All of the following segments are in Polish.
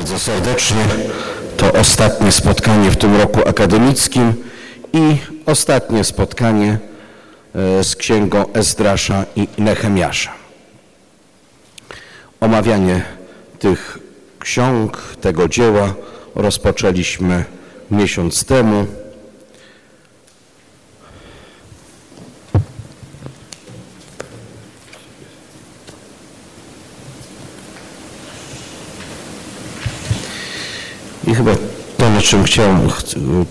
Bardzo serdecznie. To ostatnie spotkanie w tym roku akademickim i ostatnie spotkanie e, z księgą Ezdrasza i Nehemiasza. Omawianie tych ksiąg, tego dzieła rozpoczęliśmy miesiąc temu. I chyba to, na czym chciałem,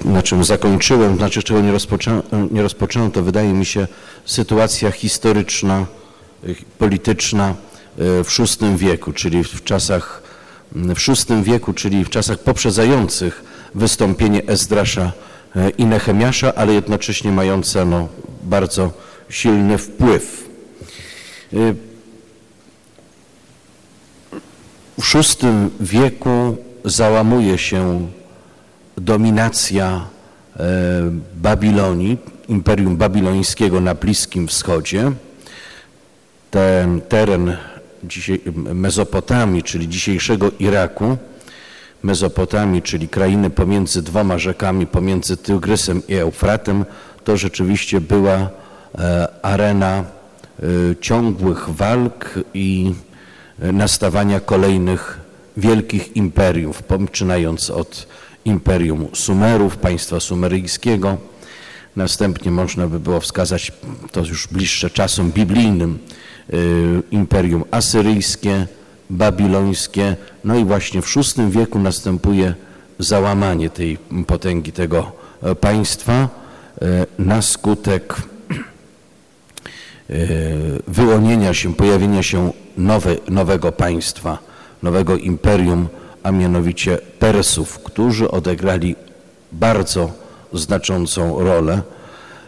na czym zakończyłem, znaczy czego nie rozpoczęłem, nie rozpocząłem, to wydaje mi się sytuacja historyczna, y, polityczna y, w VI wieku, czyli w czasach, w VI wieku, czyli w czasach poprzedzających wystąpienie Ezdrasza y, i Nehemiasza, ale jednocześnie mające no, bardzo silny wpływ. W VI wieku załamuje się dominacja e, Babilonii, Imperium Babilońskiego na Bliskim Wschodzie. Ten teren dzisiaj, Mezopotamii, czyli dzisiejszego Iraku, Mezopotamii, czyli krainy pomiędzy dwoma rzekami, pomiędzy Tygrysem i Eufratem, to rzeczywiście była e, arena e, ciągłych walk i nastawania kolejnych wielkich imperiów, poczynając od imperium Sumerów, państwa sumeryjskiego. Następnie można by było wskazać, to już bliższe czasom biblijnym, y, imperium asyryjskie, babilońskie. No i właśnie w VI wieku następuje załamanie tej potęgi tego e, państwa e, na skutek e, wyłonienia się, pojawienia się nowe, nowego państwa, nowego imperium, a mianowicie Persów, którzy odegrali bardzo znaczącą rolę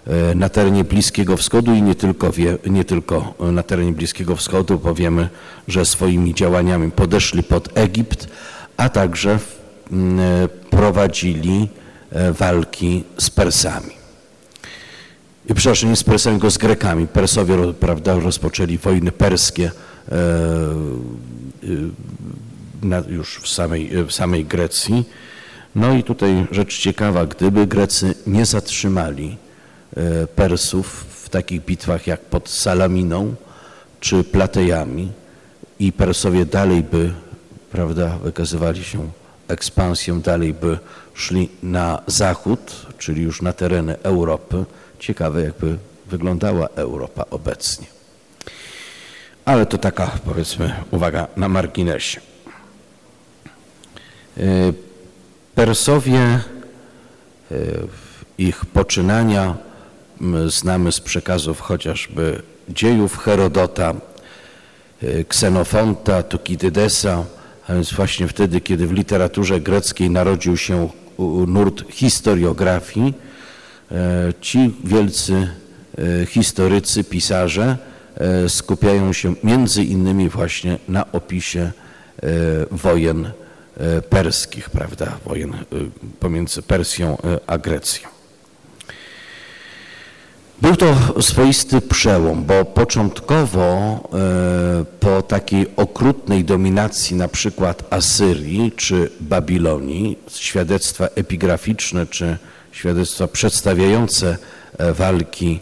e, na terenie Bliskiego Wschodu i nie tylko, wie, nie tylko na terenie Bliskiego Wschodu, powiemy, że swoimi działaniami podeszli pod Egipt, a także e, prowadzili e, walki z Persami. I przepraszam, nie z Persami, tylko z Grekami. Persowie prawda, rozpoczęli wojny perskie już w samej, w samej Grecji. No i tutaj rzecz ciekawa, gdyby Grecy nie zatrzymali e, Persów w takich bitwach jak pod Salaminą czy Platejami i Persowie dalej by, prawda, wykazywali się ekspansją, dalej by szli na zachód, czyli już na tereny Europy. Ciekawe, jakby wyglądała Europa obecnie. Ale to taka, powiedzmy, uwaga na marginesie. E, Persowie, e, ich poczynania znamy z przekazów chociażby dziejów Herodota, e, Ksenofonta, Tukidydesa, a więc właśnie wtedy, kiedy w literaturze greckiej narodził się nurt historiografii, ci wielcy historycy, pisarze skupiają się między innymi właśnie na opisie wojen perskich, prawda, wojen e, pomiędzy Persją e, a Grecją. Był to swoisty przełom, bo początkowo po takiej okrutnej dominacji na przykład Asyrii czy Babilonii, świadectwa epigraficzne czy świadectwa przedstawiające walki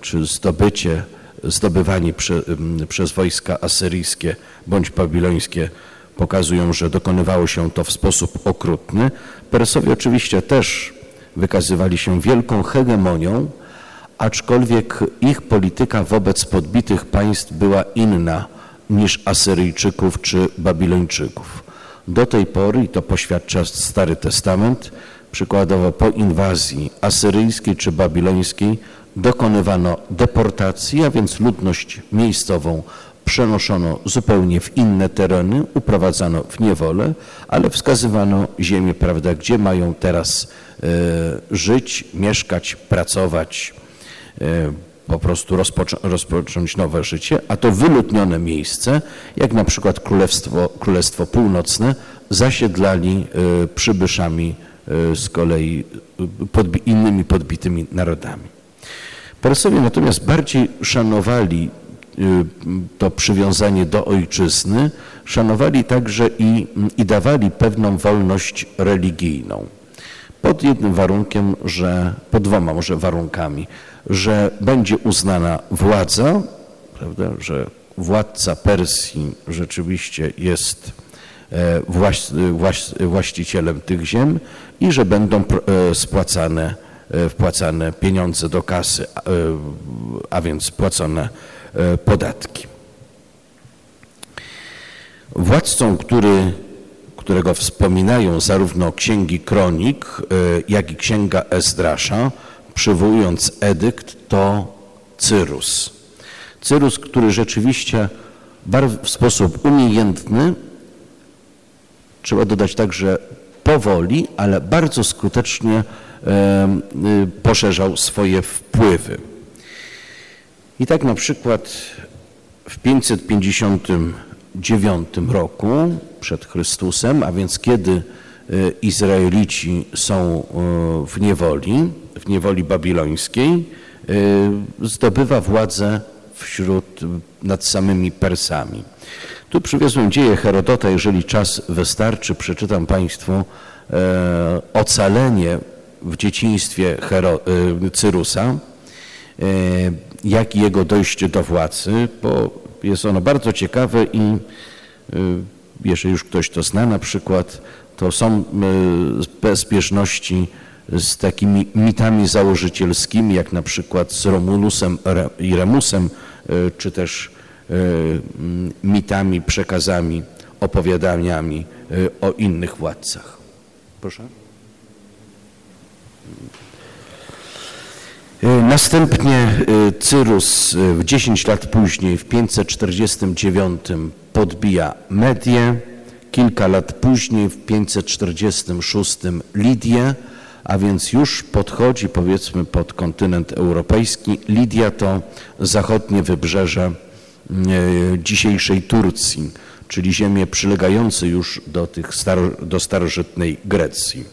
czy zdobycie, zdobywanie prze, przez wojska asyryjskie bądź babilońskie pokazują, że dokonywało się to w sposób okrutny. Persowie oczywiście też wykazywali się wielką hegemonią, aczkolwiek ich polityka wobec podbitych państw była inna niż Asyryjczyków czy Babilończyków. Do tej pory, i to poświadcza Stary Testament, przykładowo po inwazji asyryjskiej czy babilońskiej dokonywano deportacji, a więc ludność miejscową przenoszono zupełnie w inne tereny, uprowadzano w niewolę, ale wskazywano ziemię, prawda, gdzie mają teraz e, żyć, mieszkać, pracować, e, po prostu rozpoczą rozpocząć nowe życie, a to wyludnione miejsce, jak na przykład Królestwo, Królestwo Północne, zasiedlali e, przybyszami z kolei podbi innymi podbitymi narodami. Persowie natomiast bardziej szanowali to przywiązanie do ojczyzny, szanowali także i, i dawali pewną wolność religijną. Pod jednym warunkiem, że, pod dwoma może warunkami, że będzie uznana władza, prawda, że władca Persji rzeczywiście jest e, właścicielem tych ziem i że będą e, spłacane, e, wpłacane pieniądze do kasy, a więc płacone podatki. Władcą, który, którego wspominają zarówno księgi kronik, jak i księga Ezdrasza, przywołując edykt, to Cyrus. Cyrus, który rzeczywiście w sposób umiejętny, trzeba dodać także powoli, ale bardzo skutecznie y, poszerzał swoje wpływy. I tak na przykład w 559 roku przed Chrystusem, a więc kiedy y, Izraelici są y, w niewoli, w niewoli babilońskiej, zdobywa władzę wśród, nad samymi Persami. Tu przywiozłem dzieje Herodota, jeżeli czas wystarczy, przeczytam Państwu e, ocalenie w dzieciństwie e, Cyrusa, e, jak i jego dojście do władzy, bo jest ono bardzo ciekawe i e, jeżeli już ktoś to zna na przykład, to są e, bezbieżności z takimi mitami założycielskimi, jak na przykład z Romulusem i Remusem, E, czy też mitami, przekazami, opowiadaniami o innych władcach. Proszę. Następnie Cyrus w 10 lat później, w 549 podbija Medię, kilka lat później w 546 Lidię, a więc już podchodzi powiedzmy pod kontynent europejski. Lidia to zachodnie wybrzeże e, dzisiejszej Turcji, czyli ziemie przylegające już do, tych staro, do starożytnej Grecji.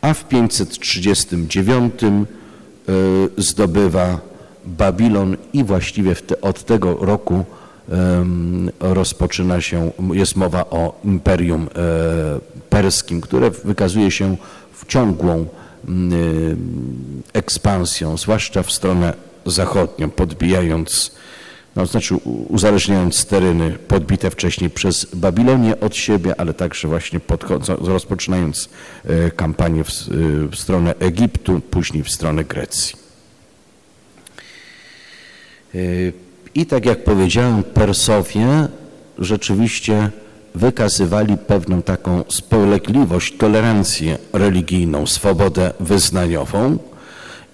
A w 539 e, zdobywa Babilon i właściwie od tego roku rozpoczyna się, jest mowa o Imperium e, Perskim, które wykazuje się ciągłą mm, y, ekspansją, zwłaszcza w stronę zachodnią, podbijając, no, znaczy uzależniając tereny podbite wcześniej przez Babilonię od siebie, ale także właśnie rozpoczynając e, kampanię w, y, w stronę Egiptu, później w stronę Grecji. E, I tak jak powiedziałem, Persowie rzeczywiście wykazywali pewną taką spolegliwość, tolerancję religijną, swobodę wyznaniową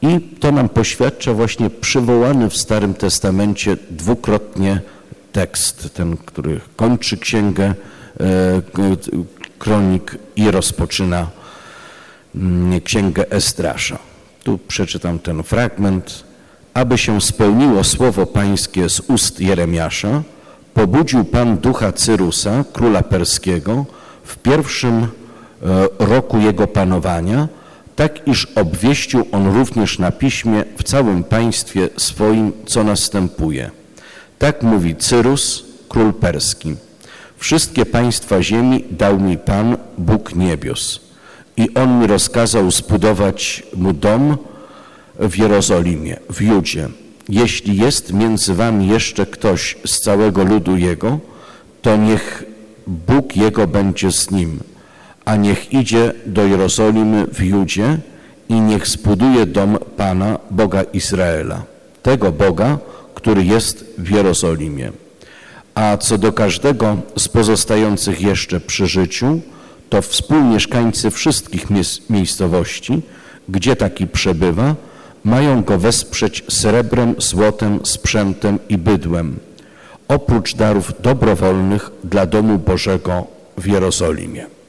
i to nam poświadcza właśnie przywołany w Starym Testamencie dwukrotnie tekst, ten, który kończy księgę e, kronik i rozpoczyna mm, księgę Estrasza. Tu przeczytam ten fragment. Aby się spełniło słowo pańskie z ust Jeremiasza, pobudził Pan ducha Cyrusa, króla perskiego, w pierwszym e, roku jego panowania, tak iż obwieścił on również na piśmie w całym państwie swoim, co następuje. Tak mówi Cyrus, król perski. Wszystkie państwa ziemi dał mi Pan, Bóg niebios. I on mi rozkazał zbudować mu dom w Jerozolimie, w Judzie jeśli jest między wami jeszcze ktoś z całego ludu Jego, to niech Bóg Jego będzie z nim, a niech idzie do Jerozolimy w Judzie i niech zbuduje dom Pana, Boga Izraela, tego Boga, który jest w Jerozolimie. A co do każdego z pozostających jeszcze przy życiu, to współmieszkańcy wszystkich miejscowości, gdzie taki przebywa, mają go wesprzeć srebrem, złotem, sprzętem i bydłem, oprócz darów dobrowolnych dla domu Bożego w Jerozolimie.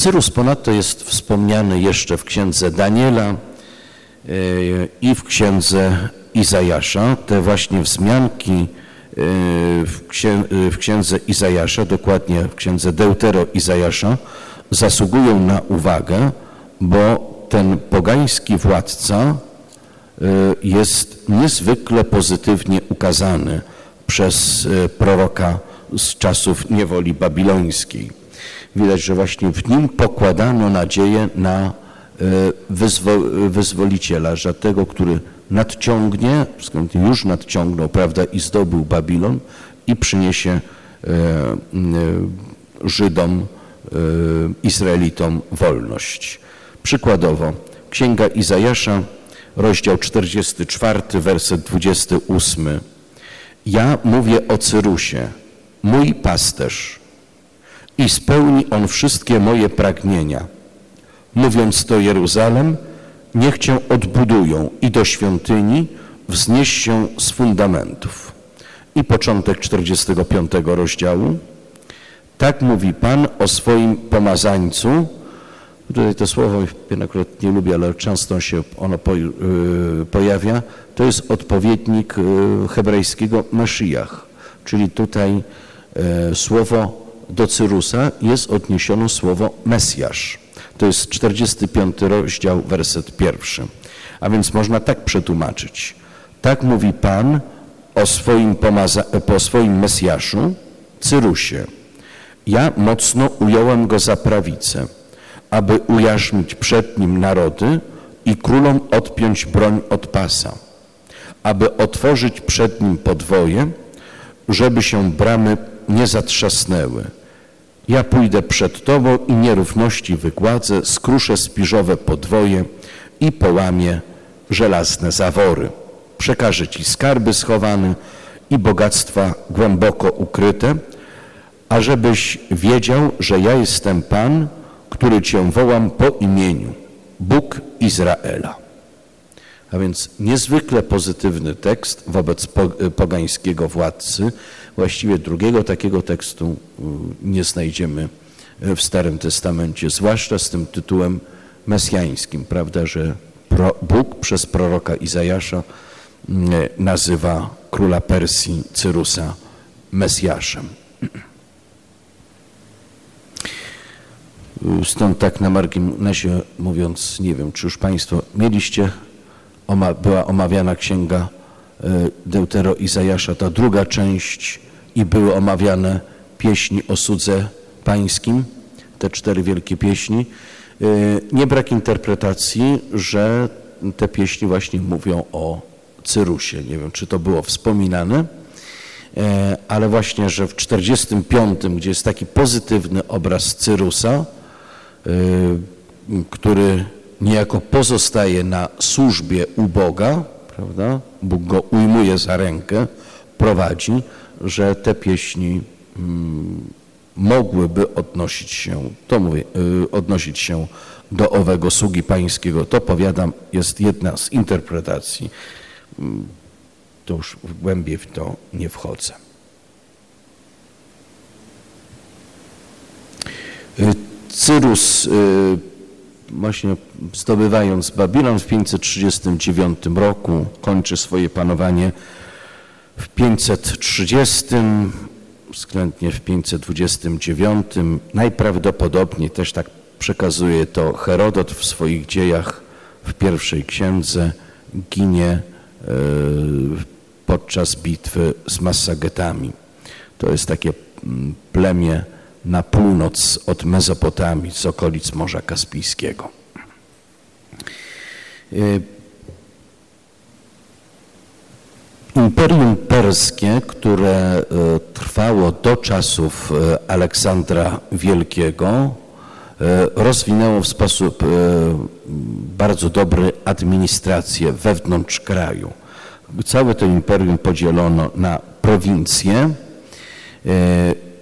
Cyrus ponadto jest wspomniany jeszcze w księdze Daniela e, i w księdze Izajasza. Te właśnie wzmianki e, w księdze Izajasza, dokładnie w księdze Deutero Izajasza, zasługują na uwagę, bo ten pogański władca jest niezwykle pozytywnie ukazany przez proroka z czasów niewoli babilońskiej. Widać, że właśnie w nim pokładano nadzieję na e, wyzwo, wyzwoliciela, że tego, który nadciągnie, już nadciągnął, prawda, i zdobył Babilon i przyniesie e, Żydom, Izraelitom wolność. Przykładowo, Księga Izajasza, rozdział 44, werset 28. Ja mówię o Cyrusie, mój pasterz, i spełni on wszystkie moje pragnienia. Mówiąc to Jeruzalem, niech cię odbudują i do świątyni wznieś się z fundamentów. I początek 45 rozdziału. Tak mówi Pan o swoim pomazańcu. Tutaj to słowo nie lubię, ale często się ono y, pojawia. To jest odpowiednik y, hebrajskiego Meszyjach, czyli tutaj y, słowo do Cyrusa jest odniesiono słowo Mesjasz. To jest 45 rozdział, werset pierwszy. A więc można tak przetłumaczyć. Tak mówi Pan o swoim, po swoim Mesjaszu, Cyrusie. Ja mocno ująłem go za prawicę, aby ujarzmić przed nim narody i królom odpiąć broń od pasa, aby otworzyć przed nim podwoje, żeby się bramy nie zatrzasnęły ja pójdę przed Tobą i nierówności wygładzę, skruszę spiżowe podwoje i połamię żelazne zawory. Przekażę Ci skarby schowane i bogactwa głęboko ukryte, ażebyś wiedział, że ja jestem Pan, który Cię wołam po imieniu, Bóg Izraela. A więc niezwykle pozytywny tekst wobec pogańskiego władcy, Właściwie drugiego takiego tekstu y, nie znajdziemy w Starym Testamencie, zwłaszcza z tym tytułem mesjańskim, prawda, że Bóg przez proroka Izajasza y, nazywa króla Persji Cyrusa Mesjaszem. Stąd tak na marginesie mówiąc, nie wiem, czy już Państwo mieliście, była omawiana księga y, Deutero Izajasza, ta druga część i były omawiane pieśni o Sudze Pańskim, te cztery wielkie pieśni. Y, nie brak interpretacji, że te pieśni właśnie mówią o Cyrusie. Nie wiem, czy to było wspominane, e, ale właśnie, że w 45, gdzie jest taki pozytywny obraz Cyrusa, który niejako pozostaje na służbie u Boga, prawda? Bóg go ujmuje za rękę, prowadzi, że te pieśni mm, mogłyby odnosić się, to mówię, y, odnosić się do owego sługi pańskiego. To powiadam, jest jedna z interpretacji. Mm, to już głębiej w to nie wchodzę. Y, Cyrus y, właśnie zdobywając Babilon w 539 roku kończy swoje panowanie w 530, względnie w 529, najprawdopodobniej też tak przekazuje to Herodot w swoich dziejach w pierwszej księdze, ginie e, podczas bitwy z Massagetami. To jest takie mm, plemię na północ od Mezopotamii, z okolic Morza Kaspijskiego. E, Imperium Perskie, które e, trwało do czasów e, Aleksandra Wielkiego, rozwinęło w sposób bardzo dobry administrację wewnątrz kraju. Całe to imperium podzielono na prowincje.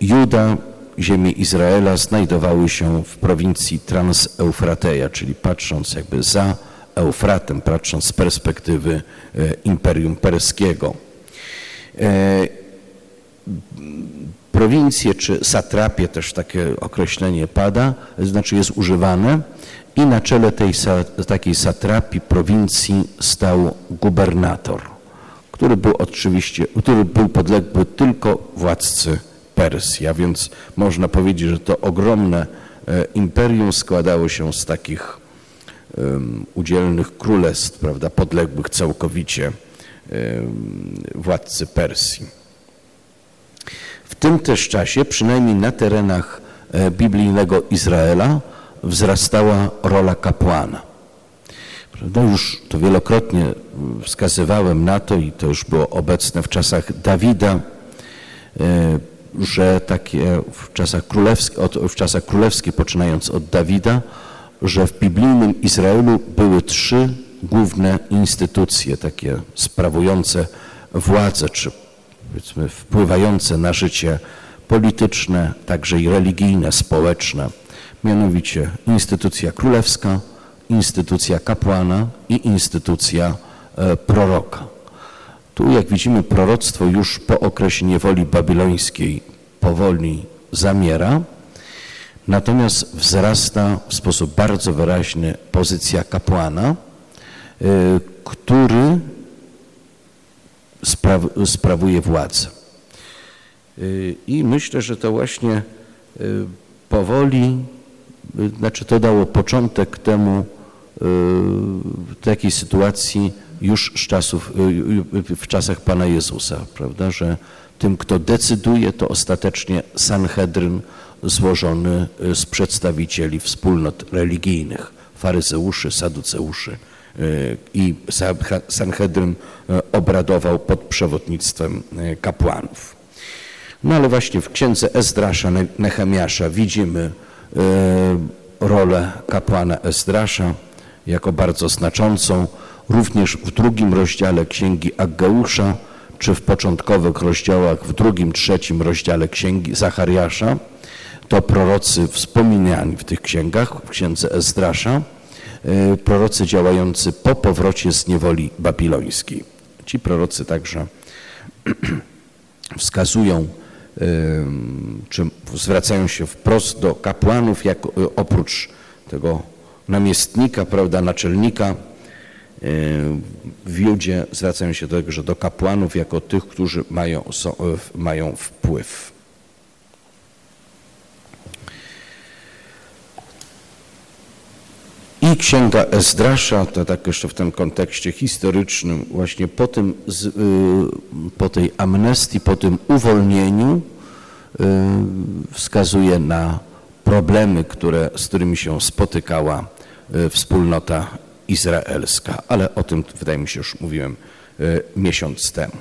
Juda, ziemie Izraela znajdowały się w prowincji Transeufrateja, czyli patrząc jakby za Eufratem, patrząc z perspektywy e, Imperium Perskiego. E, prowincje czy satrapie, też takie określenie pada, znaczy jest używane i na czele tej takiej satrapii prowincji stał gubernator, który był oczywiście, który był podległy tylko władcy Persji, a więc można powiedzieć, że to ogromne e, imperium składało się z takich udzielnych królestw, prawda, podległych całkowicie władcy Persji. W tym też czasie, przynajmniej na terenach e, biblijnego Izraela, wzrastała rola kapłana. Prawda? Już to wielokrotnie wskazywałem na to i to już było obecne w czasach Dawida, e, że takie w czasach królewskich, w czasach królewskich poczynając od Dawida, że w biblijnym Izraelu były trzy główne instytucje takie sprawujące władzę, czy powiedzmy wpływające na życie polityczne, także i religijne, społeczne, mianowicie instytucja królewska, instytucja kapłana i instytucja e, proroka. Tu, jak widzimy, proroctwo już po okresie niewoli babilońskiej powoli zamiera, natomiast wzrasta w sposób bardzo wyraźny pozycja kapłana, e, który sprawuje władzę. E, I myślę, że to właśnie powoli, znaczy to dało początek temu, takiej sytuacji już z czasów, w czasach Pana Jezusa, prawda, że tym, kto decyduje, to ostatecznie Sanhedryn złożony z przedstawicieli wspólnot religijnych, faryzeuszy, saduceuszy i Sanhedryn obradował pod przewodnictwem kapłanów. No ale właśnie w księdze Ezdrasza, Nehemiasza widzimy rolę kapłana Ezdrasza, jako bardzo znaczącą, również w drugim rozdziale Księgi Aggeusza, czy w początkowych rozdziałach, w drugim, trzecim rozdziale Księgi Zachariasza, to prorocy wspominani w tych księgach, w księdze Ezdrasza, e, prorocy działający po powrocie z niewoli babilońskiej. Ci prorocy także wskazują, czy zwracają się wprost do kapłanów, jak e, oprócz tego namiestnika, prawda, naczelnika e, w Judzie zwracają się do tego, do kapłanów jako tych, którzy mają, są, e, mają wpływ. I księga Ezdrasza, to tak jeszcze w tym kontekście historycznym, właśnie po, tym, e, po tej amnestii, po tym uwolnieniu wskazuje na problemy, które, z którymi się spotykała wspólnota izraelska, ale o tym wydaje mi się już mówiłem e, miesiąc temu.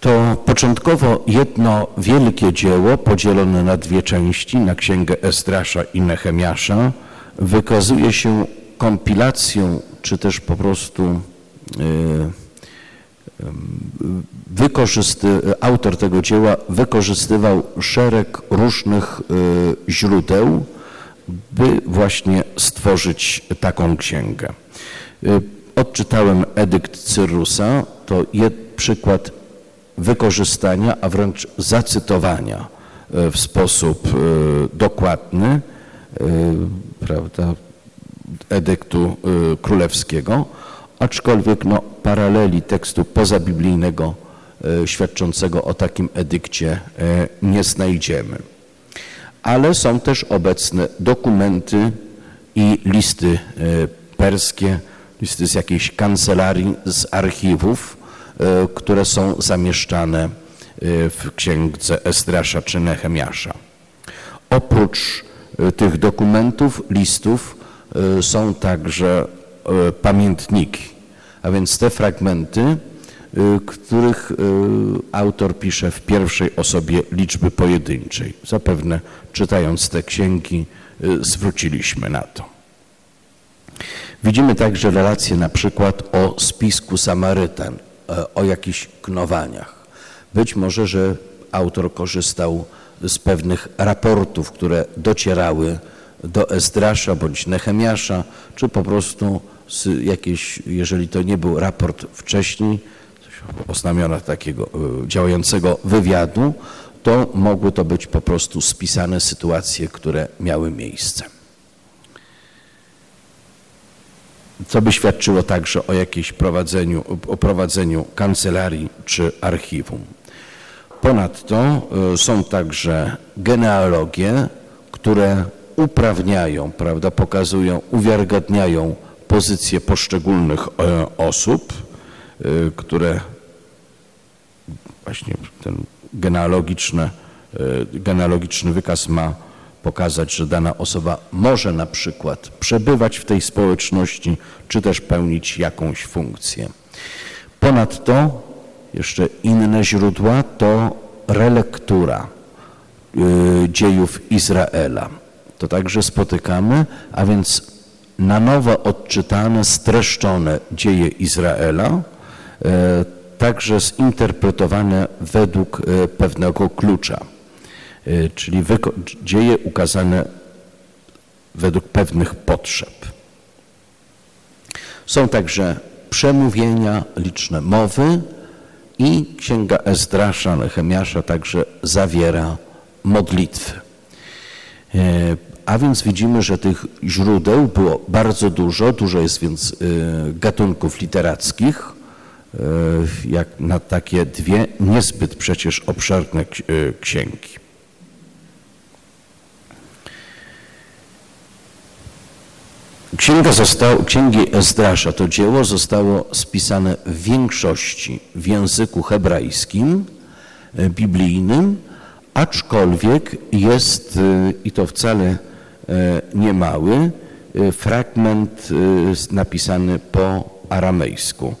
To początkowo jedno wielkie dzieło podzielone na dwie części, na księgę Esdrasza i Nehemiasza, wykazuje się kompilacją, czy też po prostu e, wykorzysty, autor tego dzieła wykorzystywał szereg różnych źródeł, by właśnie stworzyć taką księgę. Y, odczytałem edykt Cyrusa, to przykład wykorzystania, a wręcz zacytowania y, w sposób y, dokładny prawda, edyktu królewskiego, aczkolwiek no, paraleli tekstu pozabiblijnego świadczącego o takim edykcie nie znajdziemy ale są też obecne dokumenty i listy e, perskie, listy z jakiejś kancelarii, z archiwów, e, które są zamieszczane e, w księdze Estrasza czy Nehemiasza. Oprócz tych dokumentów, listów są także pamiętniki, a więc te fragmenty, których y, autor pisze w pierwszej osobie liczby pojedynczej. Zapewne czytając te księgi y, zwróciliśmy na to. Widzimy także relacje na przykład o spisku Samarytan, o jakichś knowaniach. Być może, że autor korzystał z pewnych raportów, które docierały do Ezdrasza bądź Nehemiasza, czy po prostu z jakiejś, jeżeli to nie był raport wcześniej, oznamiona takiego e, działającego wywiadu, to mogły to być po prostu spisane sytuacje, które miały miejsce. Co by świadczyło także o jakimś prowadzeniu, o prowadzeniu kancelarii czy archiwum. Ponadto e, są także genealogie, które uprawniają, prawda, pokazują, uwiarygadniają pozycje poszczególnych e, osób, które właśnie ten genealogiczne, genealogiczny wykaz ma pokazać, że dana osoba może na przykład przebywać w tej społeczności, czy też pełnić jakąś funkcję. Ponadto jeszcze inne źródła to relektura y, dziejów Izraela. To także spotykamy, a więc na nowo odczytane, streszczone dzieje Izraela, y, także zinterpretowane według y, pewnego klucza, czyli dzieje ukazane według pewnych potrzeb. Są także przemówienia, liczne mowy i Księga Ezdrasza, Nehemiasza także zawiera modlitwy. E, a więc widzimy, że tych źródeł było bardzo dużo, dużo jest więc e, gatunków literackich, e, jak na takie dwie niezbyt przecież obszerne księgi. Księga została, Księgi Ezdrasza, to dzieło zostało spisane w większości w języku hebrajskim, e, biblijnym, aczkolwiek jest, e, i to wcale e, nie mały, fragment napisany po aramejsku.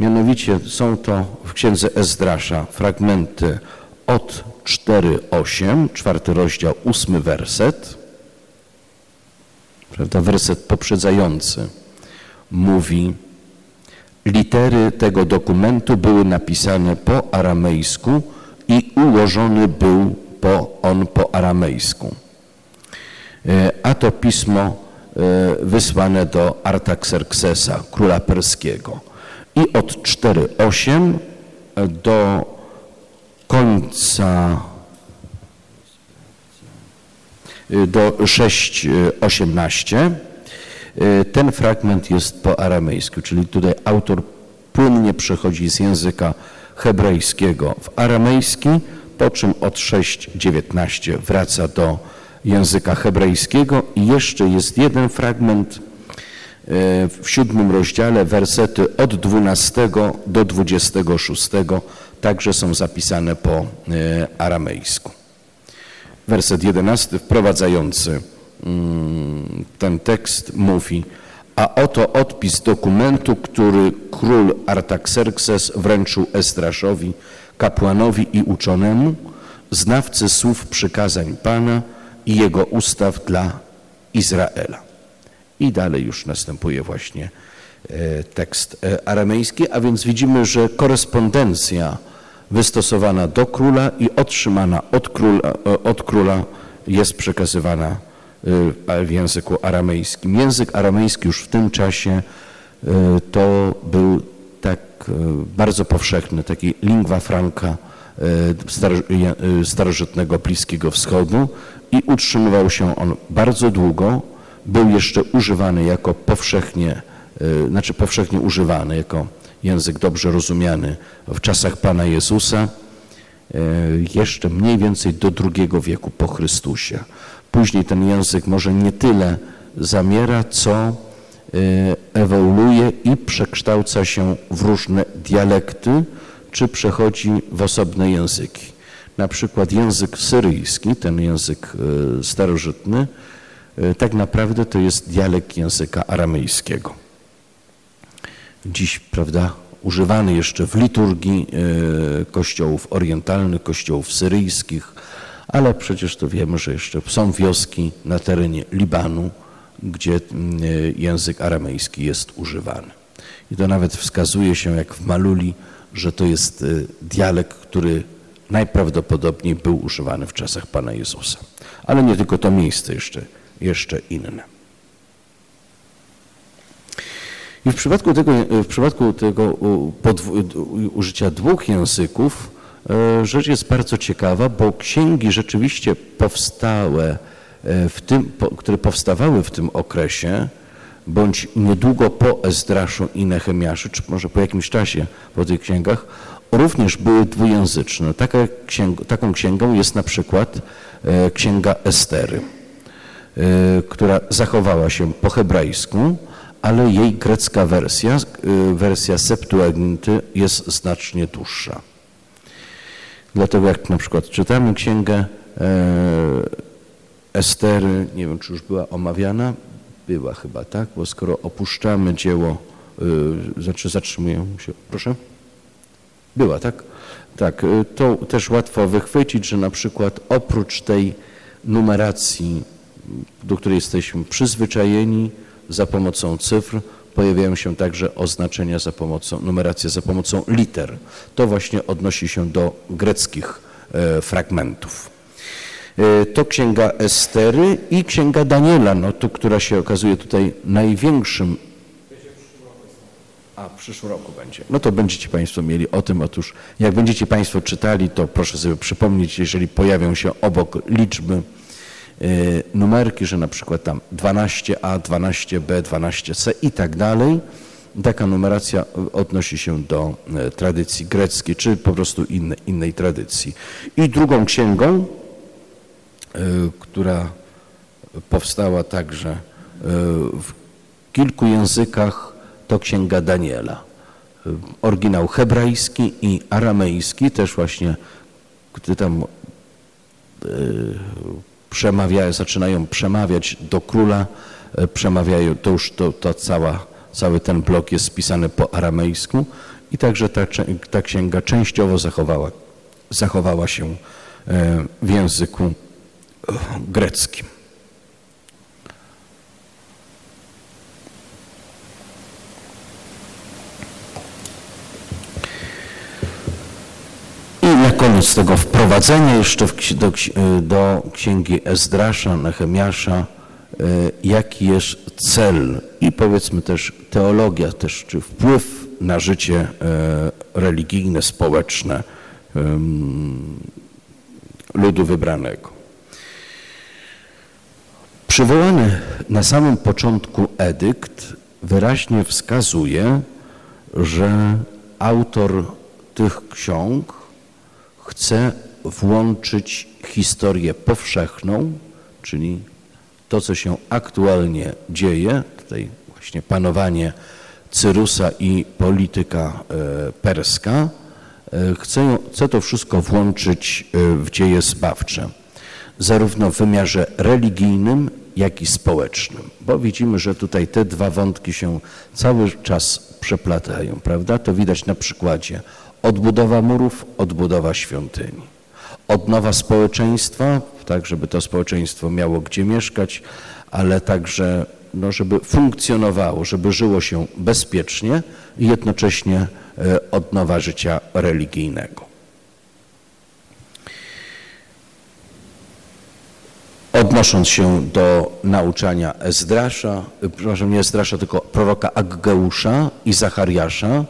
Mianowicie są to w księdze Ezdrasza fragmenty od 4:8, czwarty rozdział, ósmy werset, Prawda? Werset poprzedzający mówi, litery tego dokumentu były napisane po aramejsku i ułożony był po, on po aramejsku. E, a to pismo e, wysłane do Artaxerxesa, króla perskiego. I od 4.8 do końca Y, do 6.18. Y, ten fragment jest po aramejsku, czyli tutaj autor płynnie przechodzi z języka hebrajskiego w aramejski, po czym od 6.19 wraca do języka hebrajskiego i jeszcze jest jeden fragment w siódmym rozdziale, wersety od 12 do 26 także są zapisane po aramejsku werset 11 wprowadzający mm, ten tekst mówi a oto odpis dokumentu, który król Artaxerxes wręczył Estraszowi, kapłanowi i uczonemu, znawcy słów przykazań Pana i jego ustaw dla Izraela. I dalej już następuje właśnie e, tekst e, aramejski, a więc widzimy, że korespondencja wystosowana do króla i otrzymana od króla, e, od króla jest przekazywana w języku aramejskim. Język aramejski już w tym czasie to był tak bardzo powszechny, taki lingua franca starożytnego Bliskiego Wschodu i utrzymywał się on bardzo długo. Był jeszcze używany jako powszechnie, znaczy powszechnie używany jako język dobrze rozumiany w czasach Pana Jezusa, e, jeszcze mniej więcej do II wieku po Chrystusie. Później ten język może nie tyle zamiera, co e, ewoluuje i przekształca się w różne dialekty, czy przechodzi w osobne języki. Na przykład język syryjski, ten język starożytny, tak naprawdę to jest dialekt języka aramejskiego dziś, prawda, używany jeszcze w liturgii e, kościołów orientalnych, kościołów syryjskich, ale przecież to wiemy, że jeszcze są wioski na terenie Libanu, gdzie e, język aramejski jest używany. I to nawet wskazuje się, jak w Maluli, że to jest e, dialekt, który najprawdopodobniej był używany w czasach Pana Jezusa. Ale nie tylko to miejsce, jeszcze, jeszcze inne. I w przypadku tego, w przypadku tego użycia dwóch języków e, rzecz jest bardzo ciekawa, bo księgi rzeczywiście powstałe, e, w tym, które powstawały w tym okresie, bądź niedługo po Ezdraszu i Nehemiaszu, czy może po jakimś czasie po tych księgach, również były dwujęzyczne. Taka księg, taką księgą jest na przykład e, księga Estery, która zachowała się po hebrajsku, ale jej grecka wersja, y, wersja Septuaginty jest znacznie dłuższa. Dlatego jak na przykład czytamy księgę Estery, nie wiem czy już była omawiana, była chyba, tak? Bo skoro opuszczamy dzieło, znaczy zatrzymujemy się, proszę? Była, tak? Tak, to też łatwo wychwycić, że na przykład oprócz tej numeracji, do której jesteśmy przyzwyczajeni za pomocą cyfr, pojawiają się także oznaczenia za pomocą, numeracja za pomocą liter. To właśnie odnosi się do greckich fragmentów. To księga Estery i księga Daniela, no to, która się okazuje tutaj największym a w przyszłym roku będzie. No to będziecie Państwo mieli o tym. Otóż jak będziecie Państwo czytali, to proszę sobie przypomnieć, jeżeli pojawią się obok liczby numerki, że na przykład tam 12a, 12b, 12c i tak dalej. Taka numeracja odnosi się do y, tradycji greckiej, czy po prostu inne, innej tradycji. I drugą księgą, y, która powstała także w kilku językach, to księga Daniela. Oryginał hebrajski i aramejski też właśnie, gdy tam przemawia, zaczynają przemawiać do króla, przemawiają, to już to, to cała, cały ten blok jest spisany po aramejsku i także ta, ta księga częściowo zachowała, zachowała się w języku greckim. na koniec tego wprowadzenia jeszcze do, do księgi Ezdrasza, Nehemiasza, jaki jest cel i powiedzmy też teologia, też czy wpływ na życie religijne, społeczne ludu wybranego. Przywołany na samym początku edykt wyraźnie wskazuje, że autor tych ksiąg chce włączyć historię powszechną, czyli to, co się aktualnie dzieje, tutaj właśnie panowanie Cyrusa i polityka e, perska, e, chce, chce to wszystko włączyć e, w dzieje zbawcze, zarówno w wymiarze religijnym, jak i społecznym, bo widzimy, że tutaj te dwa wątki się cały czas przeplatają, prawda? To widać na przykładzie Odbudowa murów, odbudowa świątyni. Odnowa społeczeństwa, tak żeby to społeczeństwo miało gdzie mieszkać, ale także no, żeby funkcjonowało, żeby żyło się bezpiecznie i jednocześnie e, odnowa życia religijnego. Odnosząc się do nauczania Ezdrasza, e, przepraszam, nie Ezdrasza, tylko proroka Aggeusza i Zachariasza,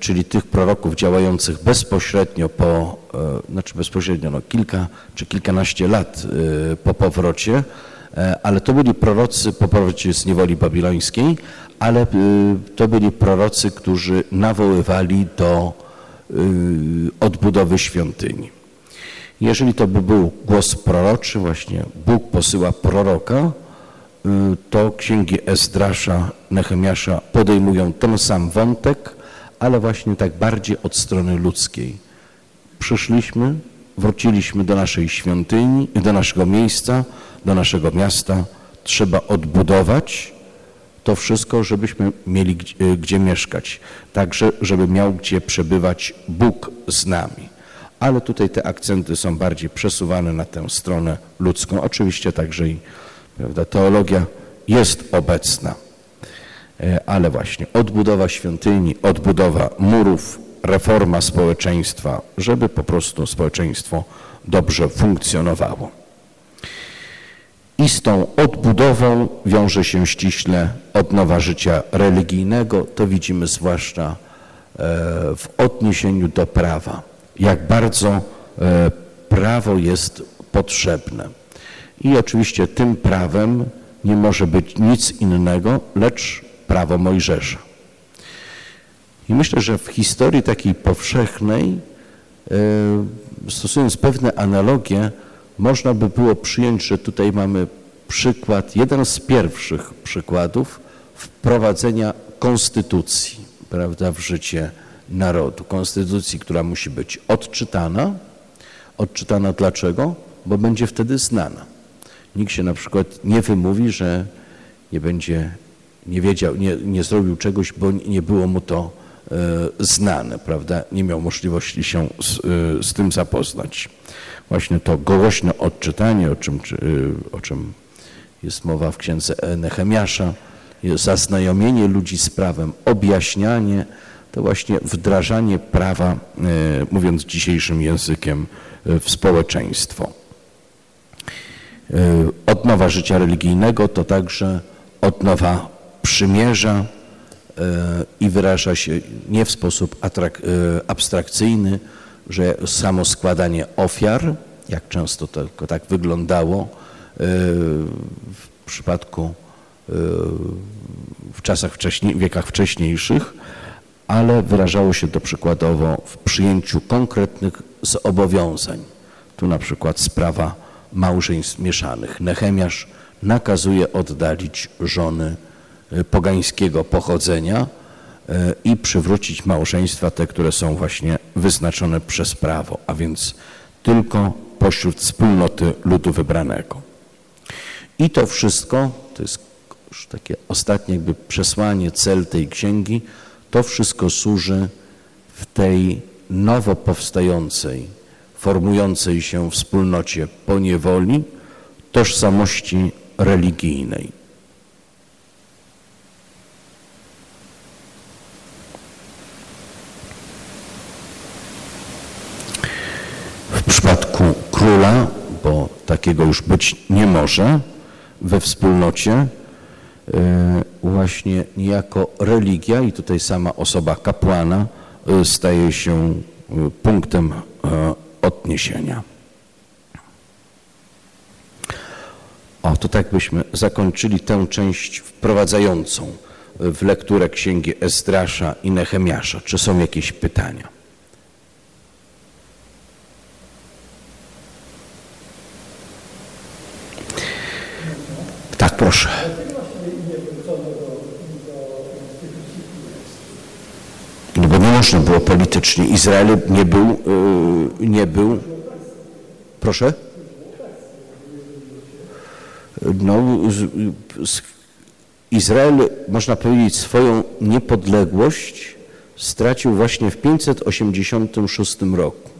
czyli tych proroków działających bezpośrednio po, e, znaczy bezpośrednio no kilka czy kilkanaście lat e, po powrocie, ale to byli prorocy po powrocie z niewoli babilońskiej, ale to byli prorocy, którzy nawoływali do odbudowy świątyni. Jeżeli to by był głos proroczy, właśnie Bóg posyła proroka, to księgi Ezdrasza, Nehemiasza podejmują ten sam wątek, ale właśnie tak bardziej od strony ludzkiej. Przyszliśmy, wróciliśmy do naszej świątyni, do naszego miejsca, do naszego miasta. Trzeba odbudować to wszystko, żebyśmy mieli gdzie, e, gdzie mieszkać. Także, żeby miał gdzie przebywać Bóg z nami. Ale tutaj te akcenty są bardziej przesuwane na tę stronę ludzką. Oczywiście także i prawda, teologia jest obecna. E, ale właśnie odbudowa świątyni, odbudowa murów, reforma społeczeństwa, żeby po prostu społeczeństwo dobrze funkcjonowało. I z tą odbudową wiąże się ściśle odnowa życia religijnego. To widzimy zwłaszcza e, w odniesieniu do prawa. Jak bardzo e, prawo jest potrzebne. I oczywiście tym prawem nie może być nic innego, lecz prawo Mojżesza. I myślę, że w historii takiej powszechnej, e, stosując pewne analogie, można by było przyjąć, że tutaj mamy przykład, jeden z pierwszych przykładów wprowadzenia konstytucji prawda, w życie narodu. Konstytucji, która musi być odczytana, odczytana. Dlaczego? Bo będzie wtedy znana. Nikt się na przykład nie wymówi, że nie będzie, nie wiedział, nie, nie zrobił czegoś, bo nie było mu to e, znane, prawda? Nie miał możliwości się z, e, z tym zapoznać. Właśnie to głośne odczytanie, o czym, czy, e, o czym jest mowa w księdze Nehemiasza, zaznajomienie ludzi z prawem, objaśnianie, to właśnie wdrażanie prawa, mówiąc dzisiejszym językiem, w społeczeństwo. Odnowa życia religijnego to także odnowa przymierza i wyraża się nie w sposób abstrakcyjny, że samo składanie ofiar, jak często tylko tak wyglądało w przypadku w czasach wcześniej, wiekach wcześniejszych, ale wyrażało się to przykładowo w przyjęciu konkretnych zobowiązań. Tu na przykład sprawa małżeństw mieszanych. Nechemiasz nakazuje oddalić żony pogańskiego pochodzenia i przywrócić małżeństwa te, które są właśnie wyznaczone przez prawo, a więc tylko pośród wspólnoty ludu wybranego. I to wszystko, to jest już takie ostatnie jakby przesłanie, cel tej księgi, to wszystko służy w tej nowo powstającej, formującej się wspólnocie poniewoli, tożsamości religijnej. Przypadku króla, bo takiego już być nie może we wspólnocie, e, właśnie niejako religia i tutaj sama osoba kapłana e, staje się e, punktem odniesienia. O, to tak byśmy zakończyli tę część wprowadzającą w lekturę księgi Ezdrasza i Nehemiasza. Czy są jakieś pytania? Tak, proszę. No bo nie można było politycznie. Izrael nie był, yy, nie był. Proszę? No, Izrael, można powiedzieć, swoją niepodległość stracił właśnie w 586 roku.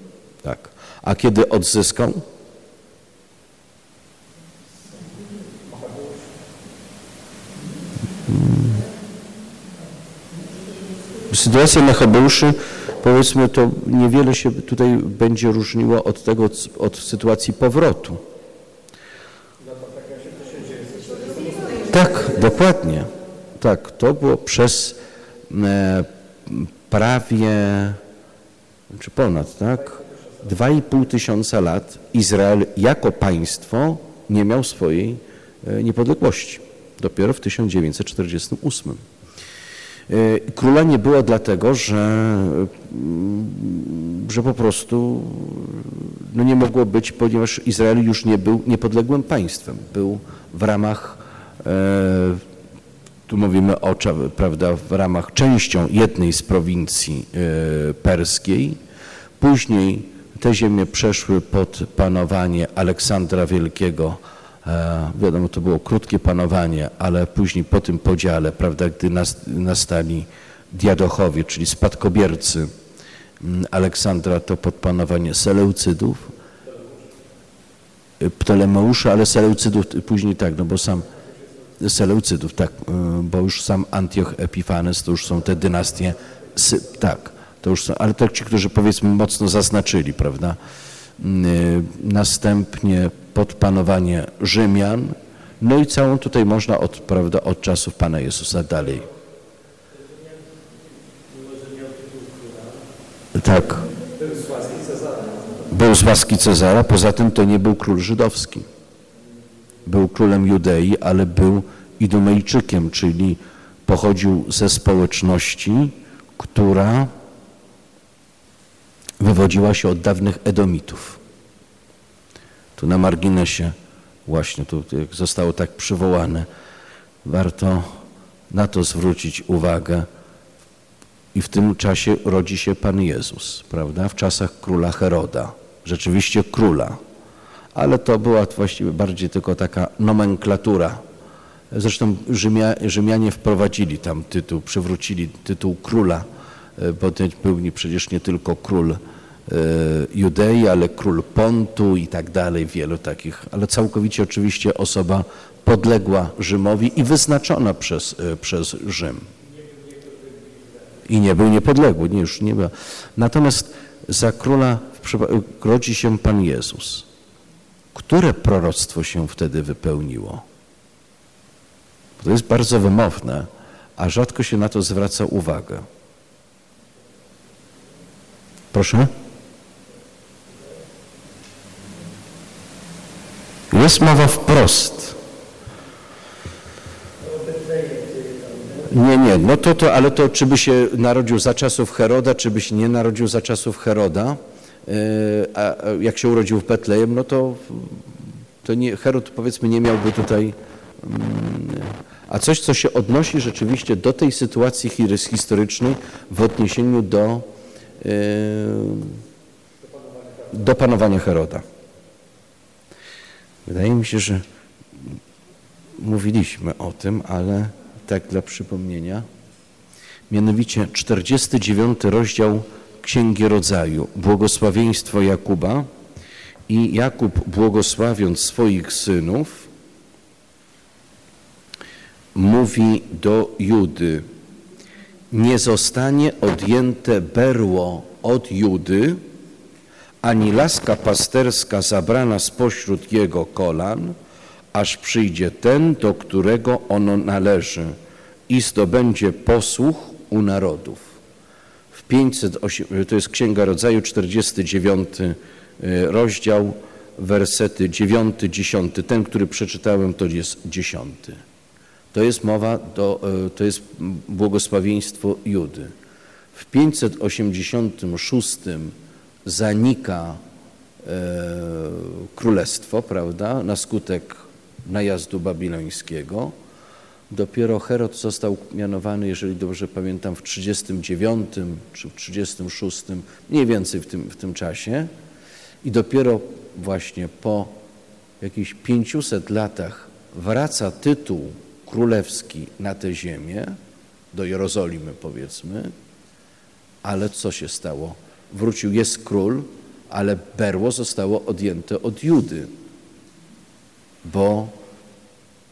Tak. A kiedy odzyskał? Sytuacja Mechebeuszy, powiedzmy, to niewiele się tutaj będzie różniło od tego, od sytuacji powrotu. Tak, dokładnie. Tak, to było przez e, prawie, czy ponad, tak, 2,5 tysiąca lat Izrael jako państwo nie miał swojej e, niepodległości. Dopiero w 1948. E, króla nie było dlatego, że, mm, że po prostu no nie mogło być, ponieważ Izrael już nie był niepodległym państwem. Był w ramach, e, tu mówimy o, prawda, w ramach częścią jednej z prowincji e, perskiej. Później te ziemie przeszły pod panowanie Aleksandra Wielkiego, wiadomo, to było krótkie panowanie, ale później po tym podziale, prawda, gdy nastali diadochowie, czyli spadkobiercy mm, Aleksandra, to pod panowanie Seleucydów, Ptolemeusza, ale Seleucydów później tak, no bo sam Seleucydów, tak, e, bo już sam Antioch Epifanes, to już są te dynastie, tak, to już są, ale to ci, którzy powiedzmy mocno zaznaczyli, prawda, e, następnie pod panowanie Rzymian, no i całą tutaj można od, prawda, od czasów Pana Jezusa dalej. Tak. Był z łaski Cezara, poza tym to nie był król żydowski. Był królem Judei, ale był Idumejczykiem, czyli pochodził ze społeczności, która wywodziła się od dawnych Edomitów. Tu na marginesie właśnie, tu jak zostało tak przywołane, warto na to zwrócić uwagę. I w tym czasie rodzi się Pan Jezus, prawda? W czasach króla Heroda, rzeczywiście króla. Ale to była właściwie bardziej tylko taka nomenklatura. Zresztą Rzymia, Rzymianie wprowadzili tam tytuł, przywrócili tytuł króla, e, bo to był przecież nie tylko król Judei, ale król Pontu i tak dalej, wielu takich, ale całkowicie oczywiście osoba podległa Rzymowi i wyznaczona przez, e, przez Rzym. I nie był niepodległy, nie, już nie był. Natomiast za króla rodzi się Pan Jezus. Które proroctwo się wtedy wypełniło? To jest bardzo wymowne, a rzadko się na to zwraca uwagę. Proszę? Jest mowa wprost. Nie, nie, no to, to, ale to czy by się narodził za czasów Heroda, czy by się nie narodził za czasów Heroda, e, a jak się urodził w Betlejem, no to, to nie, Herod powiedzmy nie miałby tutaj, mm, a coś, co się odnosi rzeczywiście do tej sytuacji historycznej w odniesieniu do, e, do panowania Heroda. Wydaje mi się, że mówiliśmy o tym, ale tak dla przypomnienia. Mianowicie 49 rozdział Księgi Rodzaju, błogosławieństwo Jakuba i Jakub błogosławiąc swoich synów mówi do Judy nie zostanie odjęte berło od Judy, ani laska pasterska zabrana spośród jego kolan, aż przyjdzie ten, do którego ono należy i zdobędzie posłuch u narodów. W 508, to jest Księga Rodzaju, 49 e, rozdział, wersety 9, 10. Ten, który przeczytałem, to jest 10. To jest mowa, do, e, to jest błogosławieństwo Judy. W 586 zanika e, królestwo, prawda, na skutek najazdu babilońskiego. Dopiero Herod został mianowany, jeżeli dobrze pamiętam, w 39 czy w 36, mniej więcej w tym, w tym czasie. I dopiero właśnie po jakichś 500 latach wraca tytuł królewski na tę ziemię, do Jerozolimy powiedzmy, ale co się stało? Wrócił, jest król, ale berło zostało odjęte od Judy, bo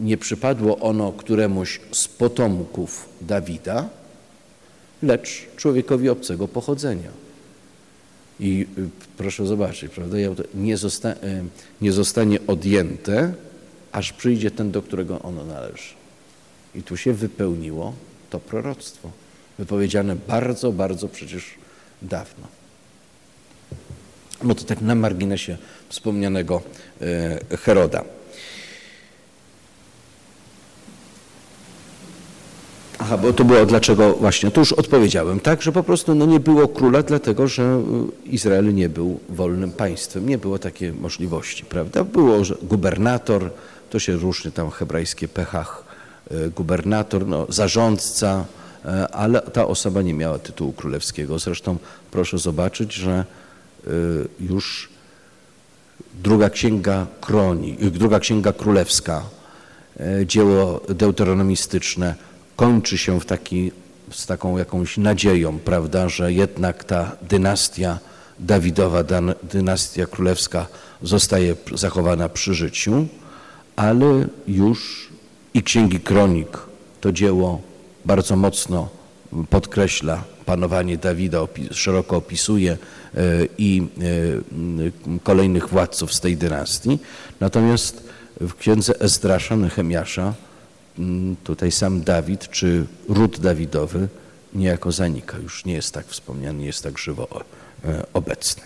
nie przypadło ono któremuś z potomków Dawida, lecz człowiekowi obcego pochodzenia. I y, proszę zobaczyć, prawda, nie, zosta y, nie zostanie odjęte, aż przyjdzie ten, do którego ono należy. I tu się wypełniło to proroctwo, wypowiedziane bardzo, bardzo przecież dawno. No to tak na marginesie wspomnianego y, Heroda. Aha, bo to było dlaczego właśnie, to już odpowiedziałem, tak, że po prostu no, nie było króla, dlatego że y, Izrael nie był wolnym państwem, nie było takiej możliwości, prawda? Było że gubernator, to się różni tam hebrajskie pechach, y, gubernator, no, zarządca, ale ta osoba nie miała tytułu królewskiego. Zresztą proszę zobaczyć, że już druga księga kroni, druga księga królewska, dzieło deuteronomistyczne kończy się w taki, z taką jakąś nadzieją, prawda, że jednak ta dynastia Dawidowa, dynastia królewska zostaje zachowana przy życiu, ale już i Księgi Kronik to dzieło bardzo mocno podkreśla. Panowanie Dawida, szeroko opisuje i e, kolejnych władców z tej dynastii. Natomiast w księdze Ezdrasza, Nehemiasza Mm, tutaj sam Dawid czy ród Dawidowy niejako zanika, już nie jest tak wspomniany, nie jest tak żywo e, obecny.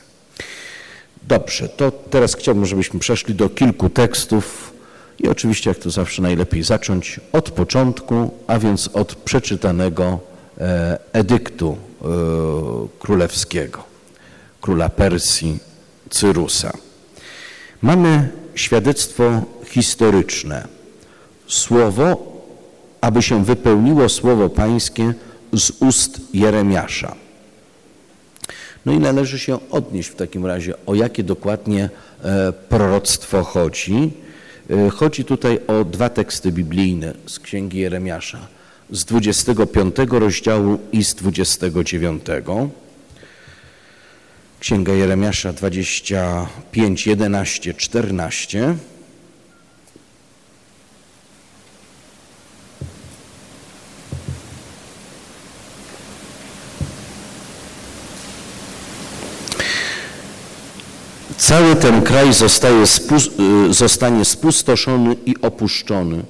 Dobrze, to teraz chciałbym, żebyśmy przeszli do kilku tekstów i oczywiście, jak to zawsze najlepiej zacząć od początku, a więc od przeczytanego e, edyktu e, królewskiego, króla Persji Cyrusa. Mamy świadectwo historyczne słowo, aby się wypełniło słowo pańskie z ust Jeremiasza. No i należy się odnieść w takim razie, o jakie dokładnie e, proroctwo chodzi. E, chodzi tutaj o dwa teksty biblijne z Księgi Jeremiasza, z 25 rozdziału i z 29. Księga Jeremiasza 25, 11, 14. Cały ten kraj zostaje y, zostanie spustoszony i opuszczony,